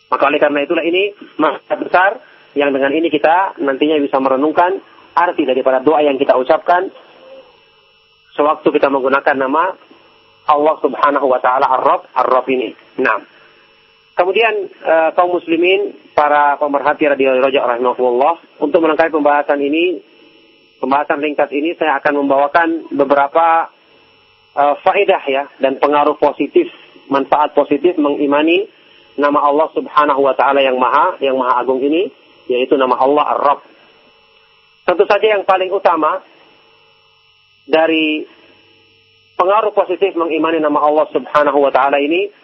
Maka oleh karena itulah ini masalah besar yang dengan ini kita nantinya bisa merenungkan arti daripada doa yang kita ucapkan sewaktu kita menggunakan nama Allah Subhanahu wa taala Ar-Rabb Ar-Rabb ini. Nah, Kemudian uh, kaum muslimin, para pemerhati radio Roja rahimahullah, untuk melengkapi pembahasan ini, pembahasan ringkas ini saya akan membawakan beberapa uh, faedah ya dan pengaruh positif, manfaat positif mengimani nama Allah Subhanahu wa taala yang maha yang maha agung ini, yaitu nama Allah Ar-Rabb. Tentu saja yang paling utama dari pengaruh positif mengimani nama Allah Subhanahu wa taala ini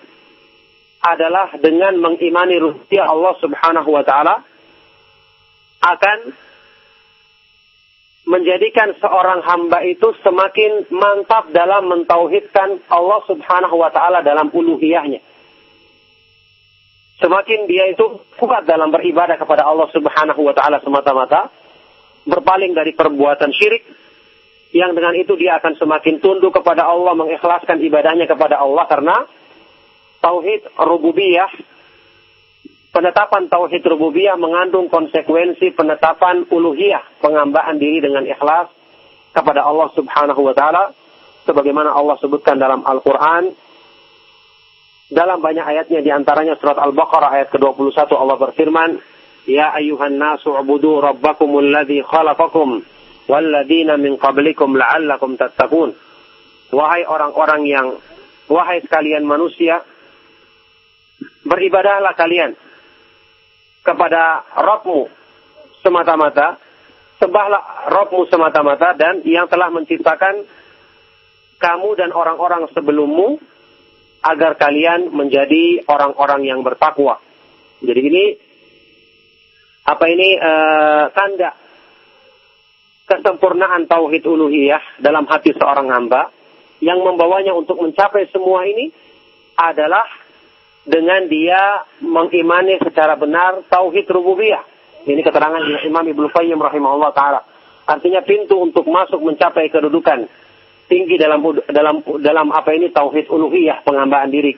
adalah dengan mengimani rusia Allah Subhanahu wa taala akan menjadikan seorang hamba itu semakin mantap dalam mentauhidkan Allah Subhanahu wa taala dalam uluhiyahnya. Semakin dia itu kuat dalam beribadah kepada Allah Subhanahu wa taala semata-mata, berpaling dari perbuatan syirik, yang dengan itu dia akan semakin tunduk kepada Allah, mengikhlaskan ibadahnya kepada Allah karena tauhid rububiyah penetapan tauhid rububiyah mengandung konsekuensi penetapan uluhiyah, pengambaan diri dengan ikhlas kepada Allah Subhanahu wa taala sebagaimana Allah sebutkan dalam Al-Qur'an dalam banyak ayatnya di antaranya surat Al-Baqarah ayat ke-21 Allah berfirman, "Ya ayuhan nasu ubudu rabbakumul ladzi khalaqakum walladzina min qablikum la'allakum tattaqun." Wahai orang-orang yang wahai sekalian manusia, beribadahlah kalian kepada Rabbmu semata-mata, sembahlah Rabbmu semata-mata dan yang telah menciptakan kamu dan orang-orang sebelummu agar kalian menjadi orang-orang yang bertakwa. Jadi ini apa ini uh, tanda kesempurnaan tauhid uluhiyah dalam hati seorang hamba yang membawanya untuk mencapai semua ini adalah dengan dia mengimani secara benar tauhid rububiyah. Ini keterangan Imam Ibnu Qayyim rahimahullah taala. Artinya pintu untuk masuk mencapai kedudukan tinggi dalam dalam dalam apa ini tauhid uluhiyah penghambaan diri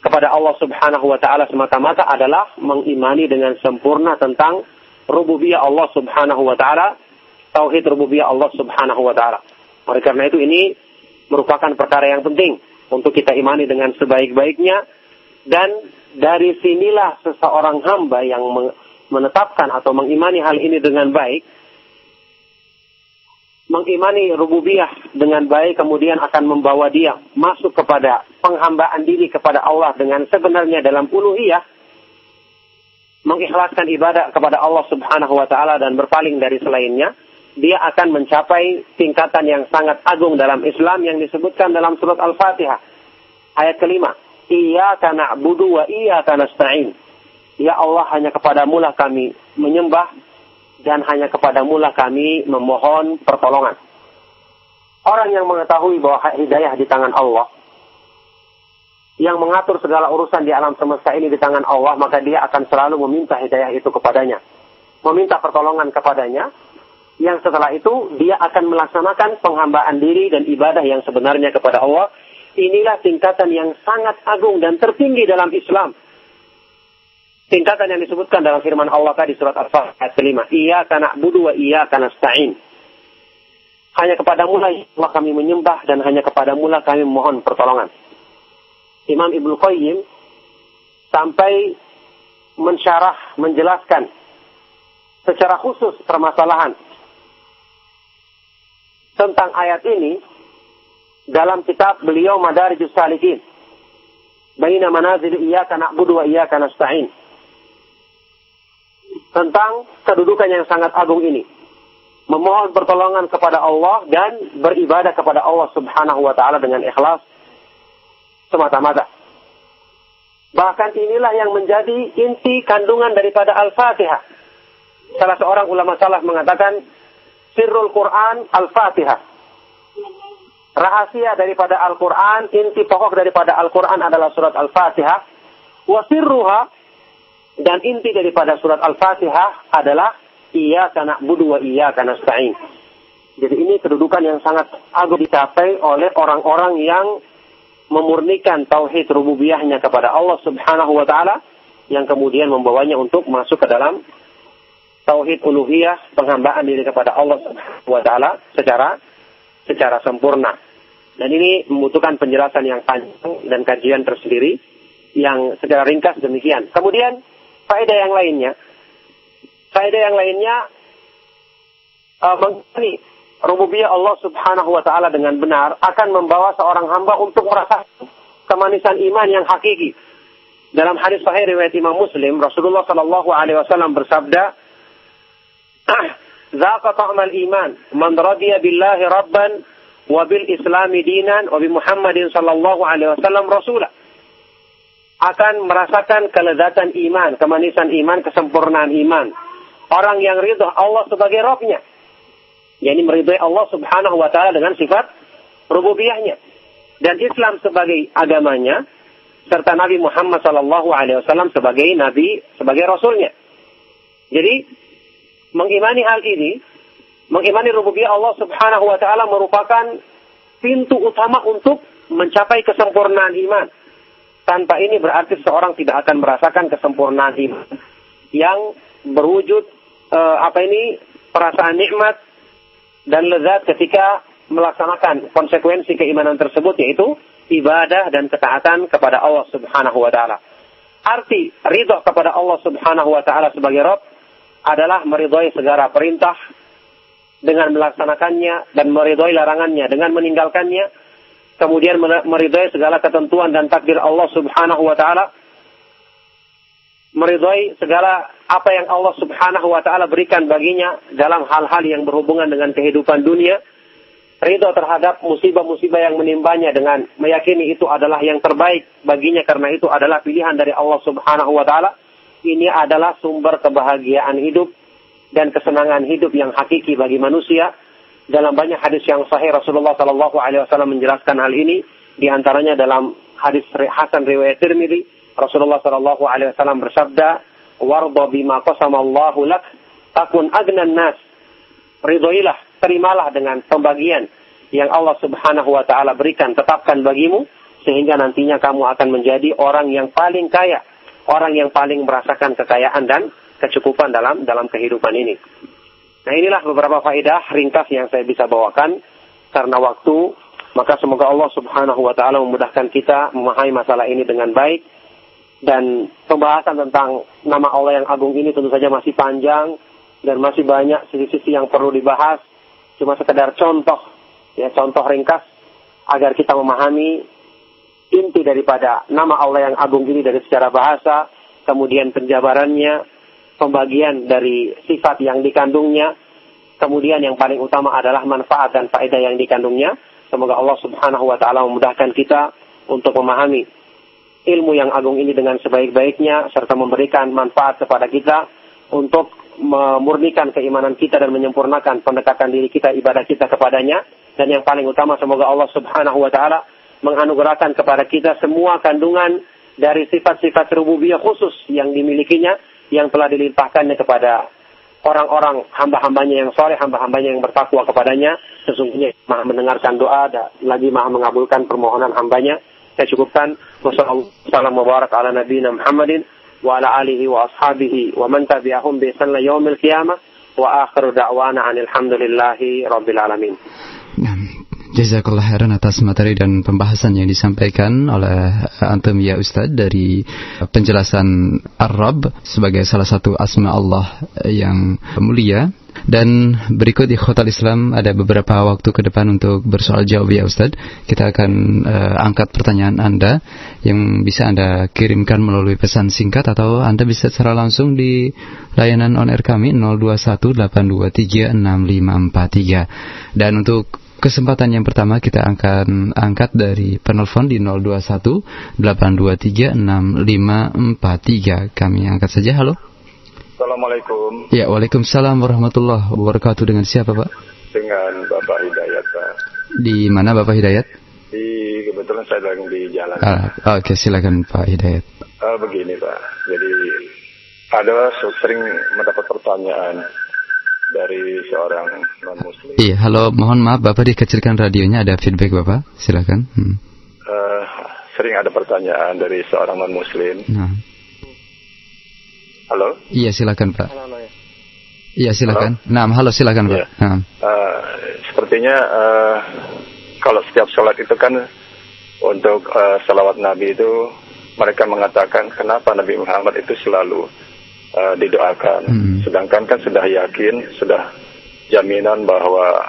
kepada Allah Subhanahu wa taala semata-mata adalah mengimani dengan sempurna tentang rububiyah Allah Subhanahu wa taala, tauhid rububiyah Allah Subhanahu wa taala. Oleh karena itu ini merupakan perkara yang penting untuk kita imani dengan sebaik-baiknya dan dari sinilah seseorang hamba yang menetapkan atau mengimani hal ini dengan baik mengimani rububiyah dengan baik kemudian akan membawa dia masuk kepada penghambaan diri kepada Allah dengan sebenarnya dalam uluhiyah mengikhlaskan ibadah kepada Allah Subhanahu wa taala dan berpaling dari selainnya dia akan mencapai tingkatan yang sangat agung dalam Islam yang disebutkan dalam surat Al-Fatihah ayat kelima iyyaka na'budu wa iyyaka nasta'in ya Allah hanya kepadamu lah kami menyembah dan hanya kepada mula kami memohon pertolongan. Orang yang mengetahui bahwa hidayah di tangan Allah, yang mengatur segala urusan di alam semesta ini di tangan Allah, maka dia akan selalu meminta hidayah itu kepadanya. Meminta pertolongan kepadanya, yang setelah itu dia akan melaksanakan penghambaan diri dan ibadah yang sebenarnya kepada Allah. Inilah tingkatan yang sangat agung dan tertinggi dalam Islam tingkatan yang disebutkan dalam firman Allah tadi surat Al-Fatihah ayat kelima. Iya karena budu wa iya karena stain. Hanya kepada mula Allah kami menyembah dan hanya kepada mula kami mohon pertolongan. Imam Ibnu Qayyim sampai mensyarah, menjelaskan secara khusus permasalahan tentang ayat ini dalam kitab beliau Madarijus Salikin. Baina manazil iyyaka na'budu wa iyyaka nasta'in tentang kedudukan yang sangat agung ini. Memohon pertolongan kepada Allah dan beribadah kepada Allah Subhanahu wa taala dengan ikhlas semata-mata. Bahkan inilah yang menjadi inti kandungan daripada Al-Fatihah. Salah seorang ulama salaf mengatakan sirrul Quran Al-Fatihah. Rahasia daripada Al-Quran, inti pokok daripada Al-Quran adalah surat Al-Fatihah. Wa sirruha dan inti daripada surat Al-Fatihah adalah iya karena budu wa iya karena stain. Jadi ini kedudukan yang sangat agung dicapai oleh orang-orang yang memurnikan tauhid rububiyahnya kepada Allah Subhanahu wa taala yang kemudian membawanya untuk masuk ke dalam tauhid uluhiyah penghambaan diri kepada Allah Subhanahu wa taala secara secara sempurna. Dan ini membutuhkan penjelasan yang panjang dan kajian tersendiri yang secara ringkas demikian. Kemudian faedah yang lainnya, faedah yang lainnya uh, mengenai rububiyah Allah Subhanahu wa taala dengan benar akan membawa seorang hamba untuk merasa kemanisan iman yang hakiki. Dalam hadis sahih riwayat Imam Muslim, Rasulullah Shallallahu alaihi wasallam bersabda, "Zaqa ta'mal iman, man billahi rabban wa bil islami dinan wa bi Muhammadin sallallahu alaihi wasallam rasulah." akan merasakan kelezatan iman, kemanisan iman, kesempurnaan iman. Orang yang ridho Allah sebagai Robnya. Yani meridhoi Allah subhanahu wa ta'ala dengan sifat rububiyahnya. Dan Islam sebagai agamanya, serta Nabi Muhammad sallallahu alaihi wasallam sebagai nabi, sebagai rasulnya. Jadi mengimani hal ini, mengimani rububiyah Allah Subhanahu wa taala merupakan pintu utama untuk mencapai kesempurnaan iman. Tanpa ini berarti seorang tidak akan merasakan kesempurnaan iman yang berwujud uh, apa ini perasaan nikmat dan lezat ketika melaksanakan konsekuensi keimanan tersebut yaitu ibadah dan ketaatan kepada Allah Subhanahu wa taala. Arti ridho kepada Allah Subhanahu wa taala sebagai Rabb adalah meridhoi segala perintah dengan melaksanakannya dan meridhoi larangannya dengan meninggalkannya kemudian meridhoi segala ketentuan dan takdir Allah Subhanahu wa taala meridhoi segala apa yang Allah Subhanahu wa taala berikan baginya dalam hal-hal yang berhubungan dengan kehidupan dunia ridho terhadap musibah-musibah yang menimpanya dengan meyakini itu adalah yang terbaik baginya karena itu adalah pilihan dari Allah Subhanahu wa taala. Ini adalah sumber kebahagiaan hidup dan kesenangan hidup yang hakiki bagi manusia. Dalam banyak hadis yang sahih Rasulullah Shallallahu alaihi wasallam menjelaskan hal ini di antaranya dalam hadis Hasan riwayat Tirmidzi Rasulullah Shallallahu alaihi wasallam bersabda, "Warda bima qasama Allahu lak takun agnan nas." Ridhoilah terimalah dengan pembagian yang Allah Subhanahu wa taala berikan tetapkan bagimu sehingga nantinya kamu akan menjadi orang yang paling kaya, orang yang paling merasakan kekayaan dan kecukupan dalam dalam kehidupan ini. Nah, inilah beberapa faedah ringkas yang saya bisa bawakan karena waktu, maka semoga Allah Subhanahu wa taala memudahkan kita memahami masalah ini dengan baik. Dan pembahasan tentang nama Allah yang agung ini tentu saja masih panjang dan masih banyak sisi-sisi yang perlu dibahas. Cuma sekedar contoh, ya contoh ringkas agar kita memahami inti daripada nama Allah yang agung ini dari secara bahasa, kemudian penjabarannya, pembagian dari sifat yang dikandungnya, kemudian yang paling utama adalah manfaat dan faedah yang dikandungnya. Semoga Allah Subhanahu wa taala memudahkan kita untuk memahami ilmu yang agung ini dengan sebaik-baiknya serta memberikan manfaat kepada kita untuk memurnikan keimanan kita dan menyempurnakan pendekatan diri kita, ibadah kita kepadanya. Dan yang paling utama semoga Allah subhanahu wa ta'ala menganugerahkan kepada kita semua kandungan dari sifat-sifat rububiyah khusus yang dimilikinya, yang telah dilimpahkannya kepada orang-orang hamba-hambanya yang soleh, hamba-hambanya yang bertakwa kepadanya, sesungguhnya maha mendengarkan doa dan lagi maha mengabulkan permohonan hambanya. Saya cukupkan. Wassalamualaikum warahmatullahi wabarakatuh. wa ala alihi wa ashabihi wa man tabi'ahum bi ihsan yaumil qiyamah wa akhiru da'wana anil hamdulillahi rabbil alamin. Jazakallah khairan atas materi dan pembahasan yang disampaikan oleh Antum ya Ustadz dari penjelasan Arab sebagai salah satu asma Allah yang mulia dan berikut di Khotal Islam ada beberapa waktu ke depan untuk bersoal jawab ya Ustadz. Kita akan uh, angkat pertanyaan Anda yang bisa Anda kirimkan melalui pesan singkat atau Anda bisa secara langsung di layanan on air kami 0218236543. Dan untuk Kesempatan yang pertama kita akan angkat dari penelpon di 021 823 6543. Kami angkat saja. Halo. Assalamualaikum. Ya, Waalaikumsalam warahmatullahi wabarakatuh. Dengan siapa, Pak? Dengan Bapak Hidayat, Pak. Di mana Bapak Hidayat? Di kebetulan saya lagi di jalan. Ah, Oke, okay, silakan Pak Hidayat. Uh, begini, Pak. Jadi ada sering mendapat pertanyaan dari seorang non muslim. Iya, halo, mohon maaf Bapak dikecilkan radionya ada feedback Bapak, silakan. Hmm. Uh, sering ada pertanyaan dari seorang non muslim. Nah. Halo? Iya, silakan Pak. Halo, halo, ya. Iya, silakan. Halo? Nah, halo silakan Pak. Ya. Nah. Uh, sepertinya uh, kalau setiap sholat itu kan untuk uh, salawat Nabi itu mereka mengatakan kenapa Nabi Muhammad itu selalu uh, didoakan. Hmm. Sedangkan kan sudah yakin, sudah jaminan bahwa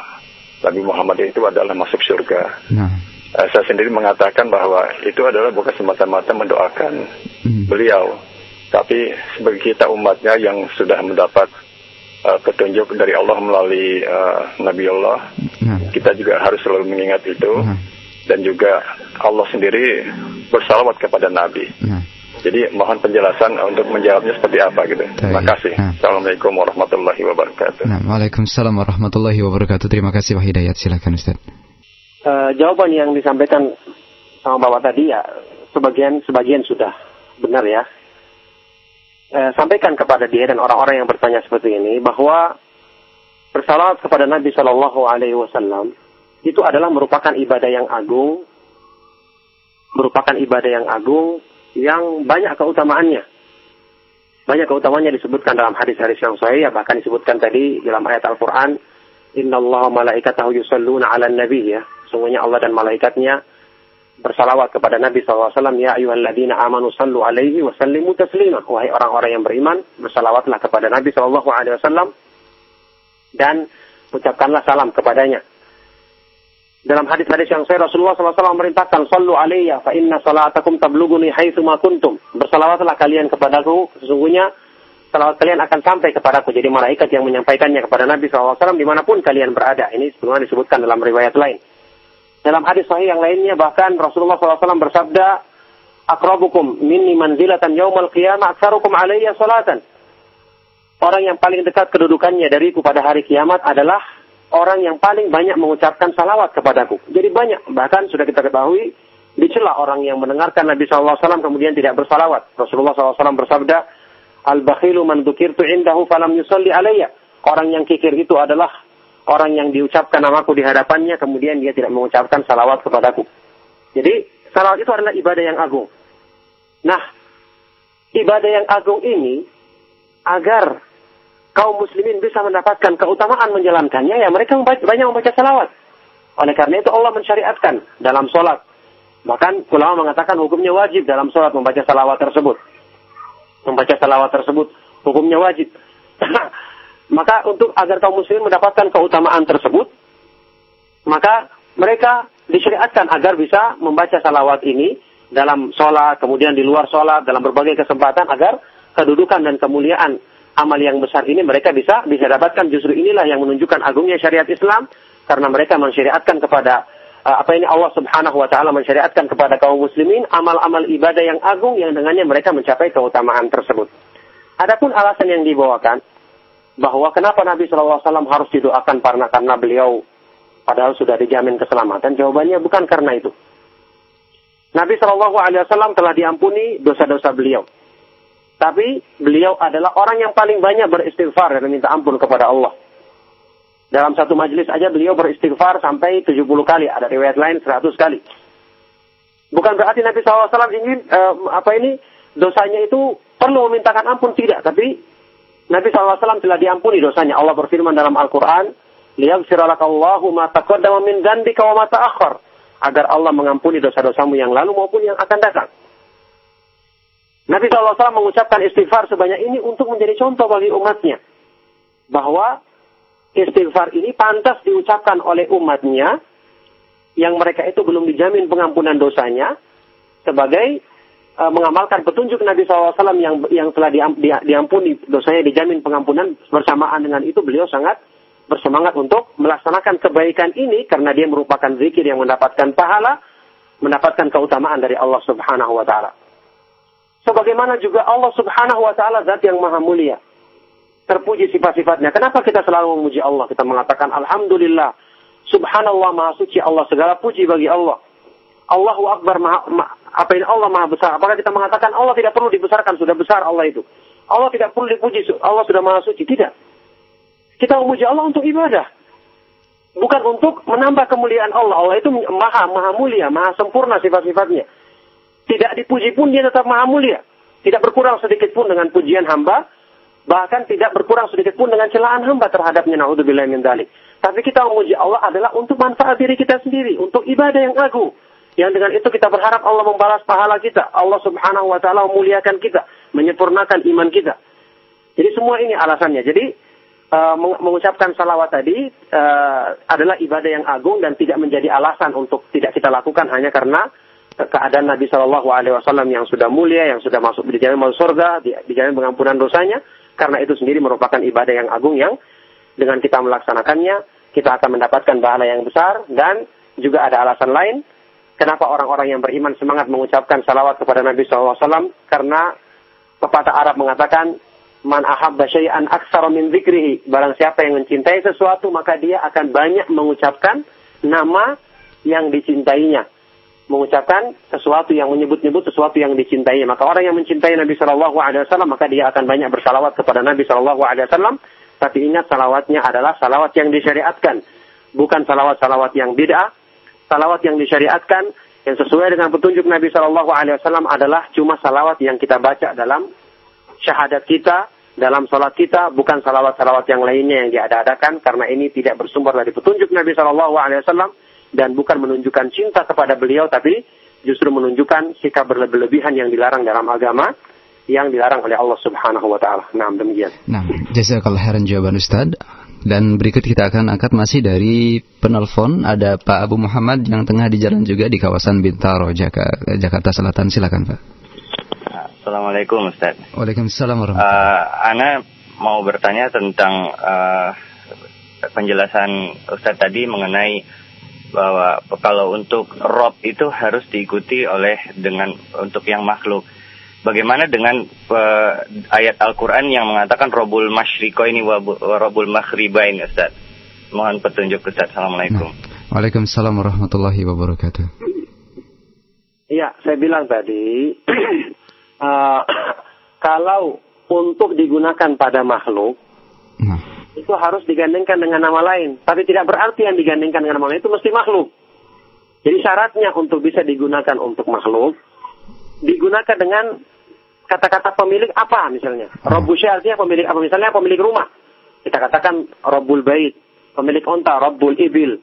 Nabi Muhammad itu adalah masuk surga. Nah. Uh, saya sendiri mengatakan bahwa itu adalah bukan semata-mata mendoakan hmm. beliau, tapi sebagai kita umatnya yang sudah mendapat uh, petunjuk dari Allah melalui uh, Nabi Allah, nah. kita juga harus selalu mengingat itu. Nah. Dan juga Allah sendiri bersalawat kepada Nabi. Nah. Jadi mohon penjelasan untuk menjawabnya seperti apa gitu. Terima kasih. Nah. Assalamualaikum warahmatullahi wabarakatuh. Nah, Waalaikumsalam warahmatullahi wabarakatuh. Terima kasih Pak Hidayat. Silakan Ustaz. Uh, jawaban yang disampaikan sama Bapak tadi ya sebagian sebagian sudah benar ya. Uh, sampaikan kepada dia dan orang-orang yang bertanya seperti ini bahwa bersalawat kepada Nabi Shallallahu Alaihi Wasallam itu adalah merupakan ibadah yang agung, merupakan ibadah yang agung yang banyak keutamaannya. Banyak keutamaannya disebutkan dalam hadis-hadis yang sahih, ya bahkan disebutkan tadi dalam ayat Al-Quran Inna Allah malaikatahu yusalluna ala nabi ya. Sungguhnya Allah dan malaikatnya bersalawat kepada Nabi SAW. Ya ayuhalladzina amanu sallu alaihi wa sallimu taslima. Wahai orang-orang yang beriman, bersalawatlah kepada Nabi SAW. Dan ucapkanlah salam kepadanya. Dalam hadis-hadis yang saya Rasulullah SAW memerintahkan, Sallu alaiya fa inna salatakum tabluguni haitsu ma kuntum. Bersalawatlah kalian kepadaku, sesungguhnya salawat kalian akan sampai kepadaku. Jadi malaikat yang menyampaikannya kepada Nabi SAW di mana pun kalian berada. Ini sebelumnya disebutkan dalam riwayat lain. Dalam hadis sahih yang lainnya bahkan Rasulullah SAW bersabda, Akrabukum minni manzilatan yaumal qiyamah aksarukum alaiya salatan. Orang yang paling dekat kedudukannya dariku pada hari kiamat adalah orang yang paling banyak mengucapkan salawat kepadaku. Jadi banyak, bahkan sudah kita ketahui, dicela orang yang mendengarkan Nabi SAW kemudian tidak bersalawat. Rasulullah SAW bersabda, Al-bakhilu man dukirtu indahu falam yusalli alayya. Orang yang kikir itu adalah orang yang diucapkan namaku di hadapannya, kemudian dia tidak mengucapkan salawat kepadaku. Jadi, salawat itu adalah ibadah yang agung. Nah, ibadah yang agung ini, agar kaum muslimin bisa mendapatkan keutamaan menjalankannya, ya mereka banyak membaca salawat. Oleh karena itu Allah mensyariatkan dalam sholat. Bahkan ulama mengatakan hukumnya wajib dalam sholat membaca salawat tersebut. Membaca salawat tersebut hukumnya wajib. maka untuk agar kaum muslimin mendapatkan keutamaan tersebut, maka mereka disyariatkan agar bisa membaca salawat ini dalam sholat, kemudian di luar sholat, dalam berbagai kesempatan agar kedudukan dan kemuliaan amal yang besar ini mereka bisa bisa dapatkan justru inilah yang menunjukkan agungnya syariat Islam karena mereka mensyariatkan kepada uh, apa ini Allah Subhanahu wa taala mensyariatkan kepada kaum muslimin amal-amal ibadah yang agung yang dengannya mereka mencapai keutamaan tersebut. Adapun alasan yang dibawakan bahwa kenapa Nabi SAW harus didoakan karena karena beliau padahal sudah dijamin keselamatan, jawabannya bukan karena itu. Nabi Wasallam telah diampuni dosa-dosa beliau. Tapi beliau adalah orang yang paling banyak beristighfar dan minta ampun kepada Allah. Dalam satu majelis aja beliau beristighfar sampai 70 kali. Ada riwayat lain 100 kali. Bukan berarti Nabi SAW ingin uh, apa ini dosanya itu perlu memintakan ampun tidak, tapi Nabi SAW telah diampuni dosanya. Allah berfirman dalam Al-Quran, Allahu ma taqaddama min dzambika wa ma ta'akhkhar. Agar Allah mengampuni dosa-dosamu yang lalu maupun yang akan datang. Nabi SAW mengucapkan istighfar sebanyak ini untuk menjadi contoh bagi umatnya. Bahwa istighfar ini pantas diucapkan oleh umatnya yang mereka itu belum dijamin pengampunan dosanya sebagai uh, mengamalkan petunjuk Nabi SAW yang yang telah diam, di, diampuni dosanya dijamin pengampunan bersamaan dengan itu beliau sangat bersemangat untuk melaksanakan kebaikan ini karena dia merupakan zikir yang mendapatkan pahala mendapatkan keutamaan dari Allah Subhanahu wa taala. Sebagaimana juga Allah subhanahu wa ta'ala zat yang maha mulia. Terpuji sifat-sifatnya. Kenapa kita selalu memuji Allah? Kita mengatakan Alhamdulillah. Subhanallah maha suci Allah. Segala puji bagi Allah. Allahu Akbar maha, ma, apa ini Allah maha besar. Apakah kita mengatakan Allah tidak perlu dibesarkan? Sudah besar Allah itu. Allah tidak perlu dipuji. Allah sudah maha suci. Tidak. Kita memuji Allah untuk ibadah. Bukan untuk menambah kemuliaan Allah. Allah itu maha, maha mulia, maha sempurna sifat-sifatnya. Tidak dipuji pun dia tetap maha mulia. Tidak berkurang sedikit pun dengan pujian hamba. Bahkan tidak berkurang sedikit pun dengan celaan hamba terhadapnya. Na'udzubillah min dalik. Tapi kita memuji Allah adalah untuk manfaat diri kita sendiri. Untuk ibadah yang agung. Yang dengan itu kita berharap Allah membalas pahala kita. Allah subhanahu wa ta'ala memuliakan kita. Menyempurnakan iman kita. Jadi semua ini alasannya. Jadi uh, mengucapkan salawat tadi uh, adalah ibadah yang agung dan tidak menjadi alasan untuk tidak kita lakukan hanya karena keadaan Nabi Shallallahu Alaihi Wasallam yang sudah mulia, yang sudah masuk dijamin masuk surga, dijamin pengampunan dosanya, karena itu sendiri merupakan ibadah yang agung yang dengan kita melaksanakannya kita akan mendapatkan pahala yang besar dan juga ada alasan lain kenapa orang-orang yang beriman semangat mengucapkan salawat kepada Nabi Shallallahu Alaihi Wasallam. Karena pepatah Arab mengatakan man ahabba syai'an aksara min dzikrihi. Barang siapa yang mencintai sesuatu maka dia akan banyak mengucapkan nama yang dicintainya mengucapkan sesuatu yang menyebut-nyebut sesuatu yang dicintai. Maka orang yang mencintai Nabi Shallallahu Alaihi Wasallam maka dia akan banyak bersalawat kepada Nabi Shallallahu Alaihi Wasallam. Tapi ingat salawatnya adalah salawat yang disyariatkan, bukan salawat-salawat yang bid'ah. Salawat yang disyariatkan yang sesuai dengan petunjuk Nabi Shallallahu Alaihi Wasallam adalah cuma salawat yang kita baca dalam syahadat kita dalam sholat kita bukan salawat-salawat yang lainnya yang diada-adakan karena ini tidak bersumber dari petunjuk Nabi Shallallahu Alaihi Wasallam dan bukan menunjukkan cinta kepada beliau tapi justru menunjukkan sikap berlebihan yang dilarang dalam agama yang dilarang oleh Allah Subhanahu wa taala. Nah, demikian. Nah, jazakallahu khairan jawaban Ustaz. Dan berikut kita akan angkat masih dari penelpon ada Pak Abu Muhammad yang tengah di jalan juga di kawasan Bintaro, Jakarta, Jakarta Selatan. Silakan, Pak. Assalamualaikum Ustaz. Waalaikumsalam warahmatullahi uh, Ana mau bertanya tentang uh, penjelasan Ustaz tadi mengenai bahwa kalau untuk rob itu harus diikuti oleh dengan untuk yang makhluk. Bagaimana dengan uh, ayat Al-Quran yang mengatakan Robul Mashriko ini wa Robul Maghribain Ustaz? Mohon petunjuk Ustaz. Assalamualaikum. Nah. Waalaikumsalam warahmatullahi wabarakatuh. Iya, saya bilang tadi uh, kalau untuk digunakan pada makhluk nah. Itu harus digandengkan dengan nama lain. Tapi tidak berarti yang digandengkan dengan nama lain itu mesti makhluk. Jadi syaratnya untuk bisa digunakan untuk makhluk digunakan dengan kata-kata pemilik apa misalnya. Hmm. Robu artinya pemilik apa misalnya pemilik rumah. Kita katakan robul bait, pemilik onta, robul ibil,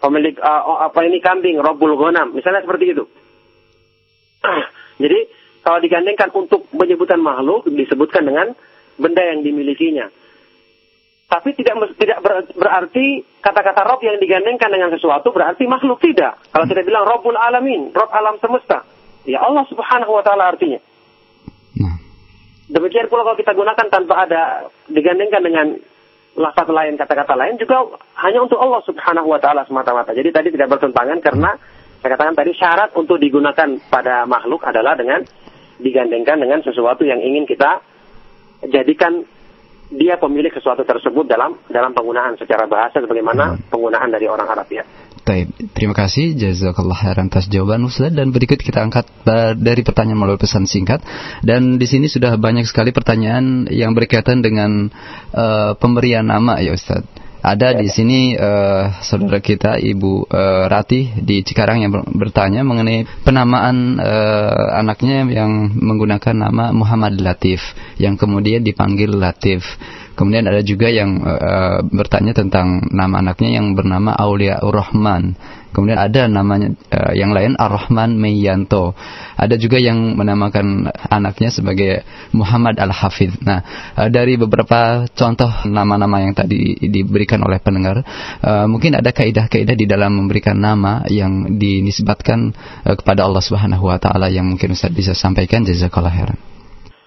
pemilik uh, apa ini kambing, robul gonam, misalnya seperti itu. Jadi kalau digandengkan untuk penyebutan makhluk disebutkan dengan benda yang dimilikinya. Tapi tidak tidak berarti kata-kata Rob yang digandengkan dengan sesuatu berarti makhluk tidak. Kalau kita bilang Robul Alamin, Rob alam semesta, ya Allah Subhanahu wa taala artinya. Nah. Demikian pula kalau kita gunakan tanpa ada digandengkan dengan lafaz lain, kata-kata lain juga hanya untuk Allah Subhanahu wa taala semata-mata. Jadi tadi tidak bertentangan karena saya katakan tadi syarat untuk digunakan pada makhluk adalah dengan digandengkan dengan sesuatu yang ingin kita jadikan dia pemilik sesuatu tersebut dalam dalam penggunaan secara bahasa sebagaimana hmm. penggunaan dari orang Arab ya. Taib. Terima kasih jazakallah khairan atas jawaban Ustaz dan berikut kita angkat dari pertanyaan melalui pesan singkat dan di sini sudah banyak sekali pertanyaan yang berkaitan dengan uh, pemberian nama ya Ustaz. Ada di sini uh, saudara kita Ibu uh, Rati di Cikarang yang bertanya mengenai penamaan uh, anaknya yang menggunakan nama Muhammad Latif yang kemudian dipanggil Latif. Kemudian ada juga yang uh, bertanya tentang nama anaknya yang bernama Aulia Rahman. Kemudian ada namanya uh, yang lain Ar-Rahman Meyanto. Ada juga yang menamakan anaknya sebagai Muhammad Al-Hafidh. Nah, uh, dari beberapa contoh nama-nama yang tadi diberikan oleh pendengar, uh, mungkin ada kaidah-kaidah di dalam memberikan nama yang dinisbatkan uh, kepada Allah Subhanahu wa taala yang mungkin Ustaz bisa sampaikan jazakallahu khairan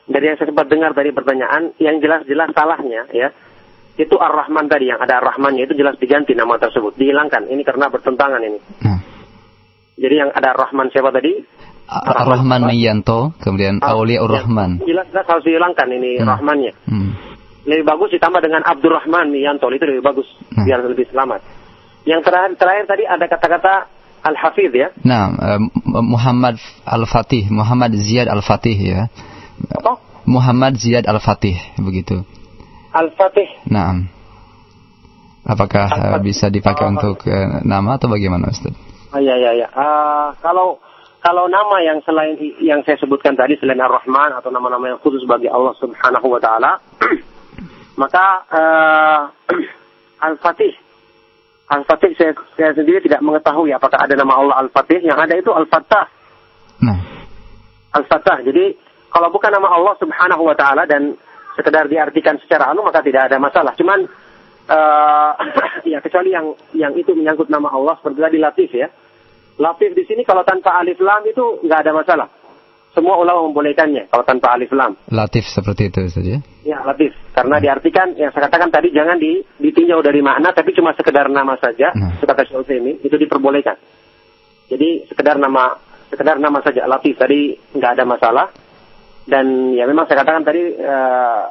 dari yang saya sempat dengar dari pertanyaan, yang jelas-jelas salahnya ya, itu Ar-Rahman tadi yang ada Ar-Rahmannya itu jelas diganti nama tersebut, dihilangkan. Ini karena bertentangan ini. Hmm. Jadi yang ada Ar-Rahman siapa tadi? Ar-Rahman Miyanto, kemudian ah, Aulia Ar-Rahman. Ya, jelas jelas harus dihilangkan ini hmm. Rahmannya. Hmm. Lebih bagus ditambah dengan Abdurrahman Miyanto, itu lebih bagus hmm. biar lebih selamat. Yang terakhir, terakhir tadi ada kata-kata Al-Hafidh ya. Nah, uh, Muhammad Al-Fatih, Muhammad Ziyad Al-Fatih ya. Apa? Muhammad Ziyad Al-Fatih begitu. Al-Fatih. Nah. Apakah Al uh, bisa dipakai uh, untuk uh, nama atau bagaimana Ustaz? Oh, iya iya iya. Uh, kalau kalau nama yang selain yang saya sebutkan tadi selain Ar-Rahman atau nama-nama yang khusus bagi Allah Subhanahu wa taala, maka uh, Al-Fatih Al-Fatih saya, saya sendiri tidak mengetahui apakah ada nama Allah Al-Fatih, yang ada itu Al-Fattah. Nah. Al-Fattah. Jadi kalau bukan nama Allah Subhanahu wa taala dan sekedar diartikan secara anu maka tidak ada masalah. Cuman uh, ya kecuali yang yang itu menyangkut nama Allah seperti tadi Latif ya. Latif di sini kalau tanpa alif lam itu nggak ada masalah. Semua ulama membolehkannya kalau tanpa alif lam. Latif seperti itu saja. Ya, latif. Karena hmm. diartikan yang saya katakan tadi jangan di, ditinjau dari makna tapi cuma sekedar nama saja, hmm. kata ini itu diperbolehkan. Jadi sekedar nama sekedar nama saja latif tadi nggak ada masalah dan ya memang saya katakan tadi uh,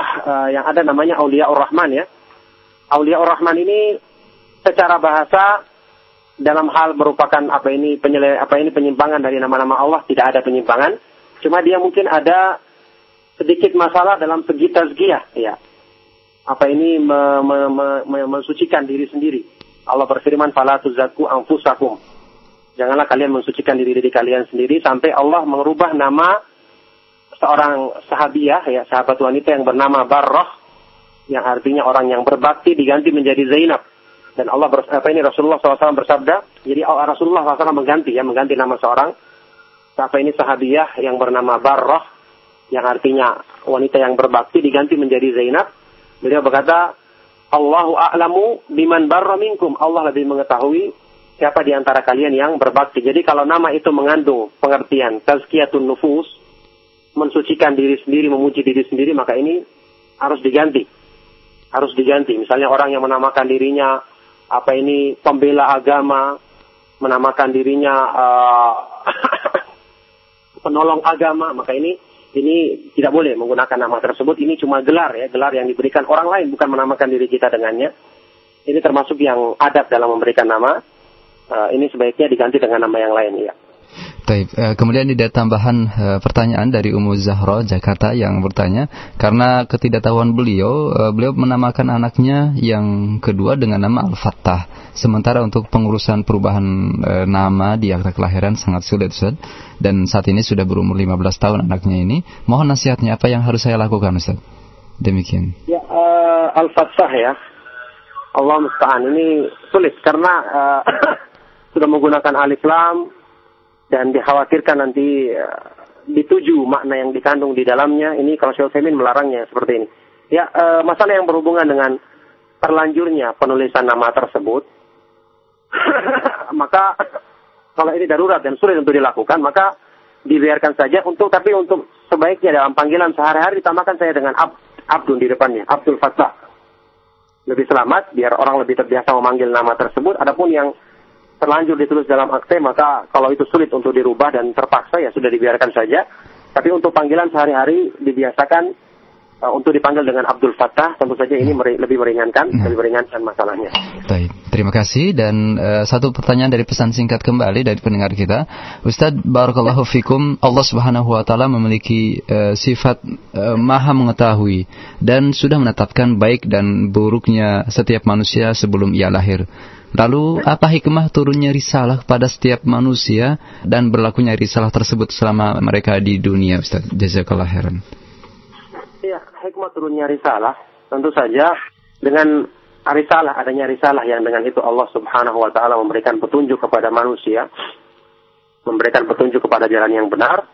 uh, yang ada namanya Aulia Ur-Rahman ya. Aulia Ur-Rahman ini secara bahasa dalam hal merupakan apa ini penyele, apa ini penyimpangan dari nama-nama Allah tidak ada penyimpangan. Cuma dia mungkin ada sedikit masalah dalam segi tazkiyah ya. Apa ini me, me, me, me, mensucikan diri sendiri. Allah berfirman fala tuzakku anfusakum. Janganlah kalian mensucikan diri diri kalian sendiri sampai Allah merubah nama seorang sahabiah ya sahabat wanita yang bernama Barroh yang artinya orang yang berbakti diganti menjadi Zainab. Dan Allah apa ini Rasulullah SAW bersabda jadi Rasulullah SAW mengganti ya mengganti nama seorang. Apa ini sahabiah yang bernama Barroh yang artinya wanita yang berbakti diganti menjadi Zainab. Beliau berkata Allahu a'lamu biman barra minkum. Allah lebih mengetahui siapa di antara kalian yang berbakti. Jadi kalau nama itu mengandung pengertian tazkiyatun nufus mensucikan diri sendiri, memuji diri sendiri, maka ini harus diganti. Harus diganti. Misalnya orang yang menamakan dirinya apa ini pembela agama, menamakan dirinya uh, penolong agama, maka ini ini tidak boleh menggunakan nama tersebut. Ini cuma gelar ya, gelar yang diberikan orang lain, bukan menamakan diri kita dengannya. Ini termasuk yang adab dalam memberikan nama. Uh, ini sebaiknya diganti dengan nama yang lain ya. Taib. Eh, kemudian ada tambahan eh, pertanyaan dari Umu Zahra Jakarta yang bertanya karena ketidaktahuan beliau, eh, beliau menamakan anaknya yang kedua dengan nama Al-Fattah. Sementara untuk pengurusan perubahan nama di akta kelahiran sangat sulit, Ustaz. Dan saat ini sudah berumur 15 tahun anaknya ini. Mohon nasihatnya apa yang harus saya lakukan, Ustaz? Demikian. Ya, uh, Al-Fattah ya. Allah musta'an ini sulit karena uh, sudah menggunakan alif lam dan dikhawatirkan nanti uh, dituju makna yang dikandung di dalamnya. Ini kalau Syekh Femin melarangnya seperti ini. Ya, uh, masalah yang berhubungan dengan terlanjurnya penulisan nama tersebut, maka kalau ini darurat dan sulit untuk dilakukan, maka dibiarkan saja untuk tapi untuk sebaiknya dalam panggilan sehari-hari ditambahkan saya dengan Ab, Abdul di depannya, Abdul Fattah. Lebih selamat biar orang lebih terbiasa memanggil nama tersebut. Adapun yang terlanjur ditulis dalam akte, maka kalau itu sulit untuk dirubah dan terpaksa ya sudah dibiarkan saja. Tapi untuk panggilan sehari-hari dibiasakan uh, untuk dipanggil dengan Abdul Fattah, tentu saja ini meri lebih meringankan, hmm. lebih meringankan masalahnya. Baik, terima kasih dan uh, satu pertanyaan dari pesan singkat kembali dari pendengar kita. Ustadz barakallahu fikum, Allah Subhanahu wa taala memiliki uh, sifat uh, Maha mengetahui dan sudah menetapkan baik dan buruknya setiap manusia sebelum ia lahir. Lalu apa hikmah turunnya risalah kepada setiap manusia dan berlakunya risalah tersebut selama mereka di dunia Ustaz? Jazakallah khairan. Hikmah turunnya risalah tentu saja dengan risalah adanya risalah yang dengan itu Allah Subhanahu wa taala memberikan petunjuk kepada manusia, memberikan petunjuk kepada jalan yang benar,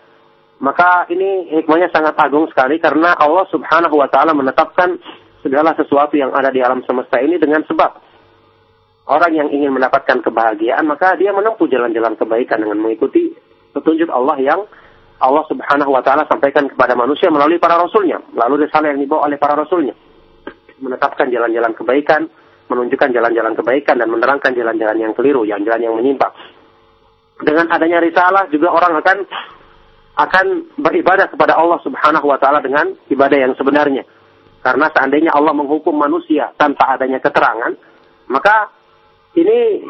maka ini hikmahnya sangat agung sekali karena Allah Subhanahu wa taala menetapkan segala sesuatu yang ada di alam semesta ini dengan sebab. Orang yang ingin mendapatkan kebahagiaan, maka dia menempuh jalan-jalan kebaikan dengan mengikuti petunjuk Allah yang Allah Subhanahu wa taala sampaikan kepada manusia melalui para rasulnya, lalu risalah yang dibawa oleh para rasulnya. Menetapkan jalan-jalan kebaikan, menunjukkan jalan-jalan kebaikan dan menerangkan jalan-jalan yang keliru, yang jalan yang menyimpang. Dengan adanya risalah juga orang akan akan beribadah kepada Allah Subhanahu wa taala dengan ibadah yang sebenarnya. Karena seandainya Allah menghukum manusia tanpa adanya keterangan, maka ini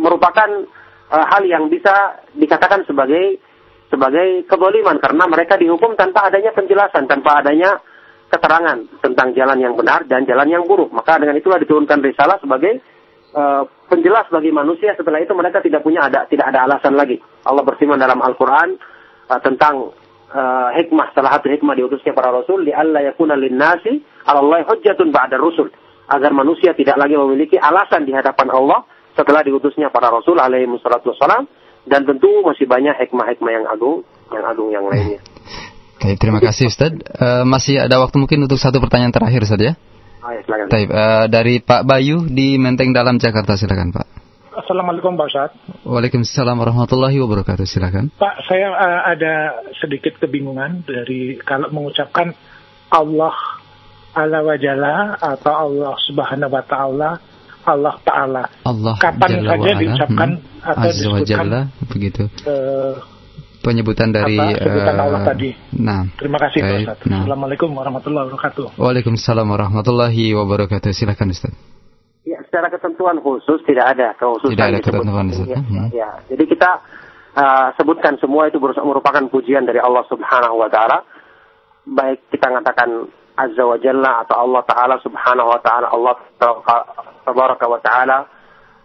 merupakan uh, hal yang bisa dikatakan sebagai sebagai keboliman karena mereka dihukum tanpa adanya penjelasan, tanpa adanya keterangan tentang jalan yang benar dan jalan yang buruk. Maka dengan itulah diturunkan risalah sebagai uh, penjelas bagi manusia. Setelah itu mereka tidak punya ada tidak ada alasan lagi. Allah berfirman dalam Al-Qur'an uh, tentang uh, hikmah salah satu hikmah diutusnya para rasul li alla yakuna lin-nasi 'ala Allah hujjatun ba'da rusul agar manusia tidak lagi memiliki alasan di hadapan Allah setelah diutusnya para rasul alaihi wassalam dan tentu masih banyak hikmah-hikmah yang agung yang agung yang lainnya. Oke, terima kasih Ustaz. Uh, masih ada waktu mungkin untuk satu pertanyaan terakhir Ustaz ya? Oh, ya silakan. Taib, uh, dari Pak Bayu di Menteng Dalam Jakarta silakan Pak. Assalamualaikum Pak Ustaz. Waalaikumsalam warahmatullahi wabarakatuh. Silakan. Pak, saya uh, ada sedikit kebingungan dari kalau mengucapkan Allah ala wajalla atau Allah subhanahu wa ta'ala Allah Ta'ala. Allah Kapan Jalla saja diucapkan hmm. atau Azza disebutkan begitu. Uh, penyebutan dari apa, sebutan Allah uh, tadi. Nah, terima kasih Pak Ustaz. Nah. Assalamualaikum warahmatullahi wabarakatuh. Waalaikumsalam warahmatullahi wabarakatuh. Silakan Ustaz. Ya, secara ketentuan khusus tidak ada khususan Tidak ada ketentuan Ustaz. Ya, hmm. ya. Jadi kita uh, sebutkan semua itu merupakan pujian dari Allah Subhanahu wa taala. Baik kita mengatakan Azza wa Jalla atau Allah Ta'ala Subhanahu wa Ta'ala Allah Tabaraka wa Ta'ala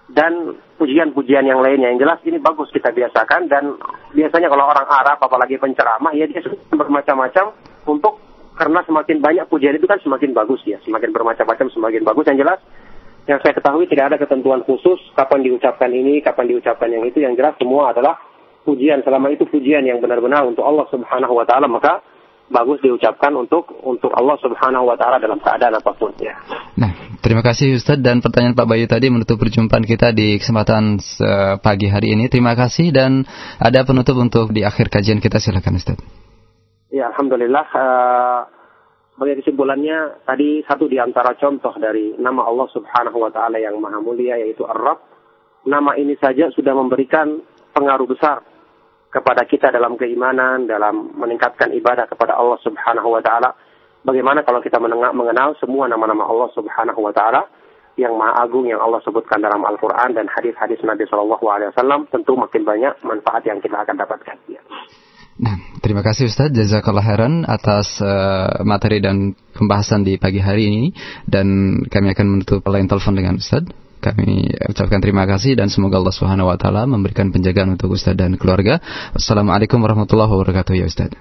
dan pujian-pujian yang lainnya. Yang jelas ini bagus kita biasakan dan biasanya kalau orang Arab apalagi penceramah ya dia bermacam-macam untuk karena semakin banyak pujian itu kan semakin bagus ya, semakin bermacam-macam semakin bagus. Yang jelas yang saya ketahui tidak ada ketentuan khusus kapan diucapkan ini, kapan diucapkan yang itu. Yang jelas semua adalah pujian. Selama itu pujian yang benar-benar untuk Allah Subhanahu wa taala maka bagus diucapkan untuk untuk Allah Subhanahu wa taala dalam keadaan apa pun ya. Nah, terima kasih Ustadz dan pertanyaan Pak Bayu tadi menutup perjumpaan kita di kesempatan pagi hari ini. Terima kasih dan ada penutup untuk di akhir kajian kita silakan Ustadz. Ya, alhamdulillah uh, sebagai kesimpulannya tadi satu di antara contoh dari nama Allah Subhanahu wa taala yang maha mulia yaitu Ar-Rabb. Nama ini saja sudah memberikan pengaruh besar kepada kita dalam keimanan, dalam meningkatkan ibadah kepada Allah Subhanahu wa taala. Bagaimana kalau kita mengenal semua nama-nama Allah Subhanahu wa taala yang maha agung yang Allah sebutkan dalam Al-Qur'an dan hadis-hadis Nabi Shallallahu alaihi wasallam tentu makin banyak manfaat yang kita akan dapatkan. Ya. Nah, terima kasih Ustaz Jazakallah khairan atas uh, materi dan pembahasan di pagi hari ini dan kami akan menutup line telepon dengan Ustaz. Kami ucapkan terima kasih dan semoga Allah Subhanahu wa taala memberikan penjagaan untuk Ustaz dan keluarga. Wassalamualaikum warahmatullahi wabarakatuh ya Ustaz.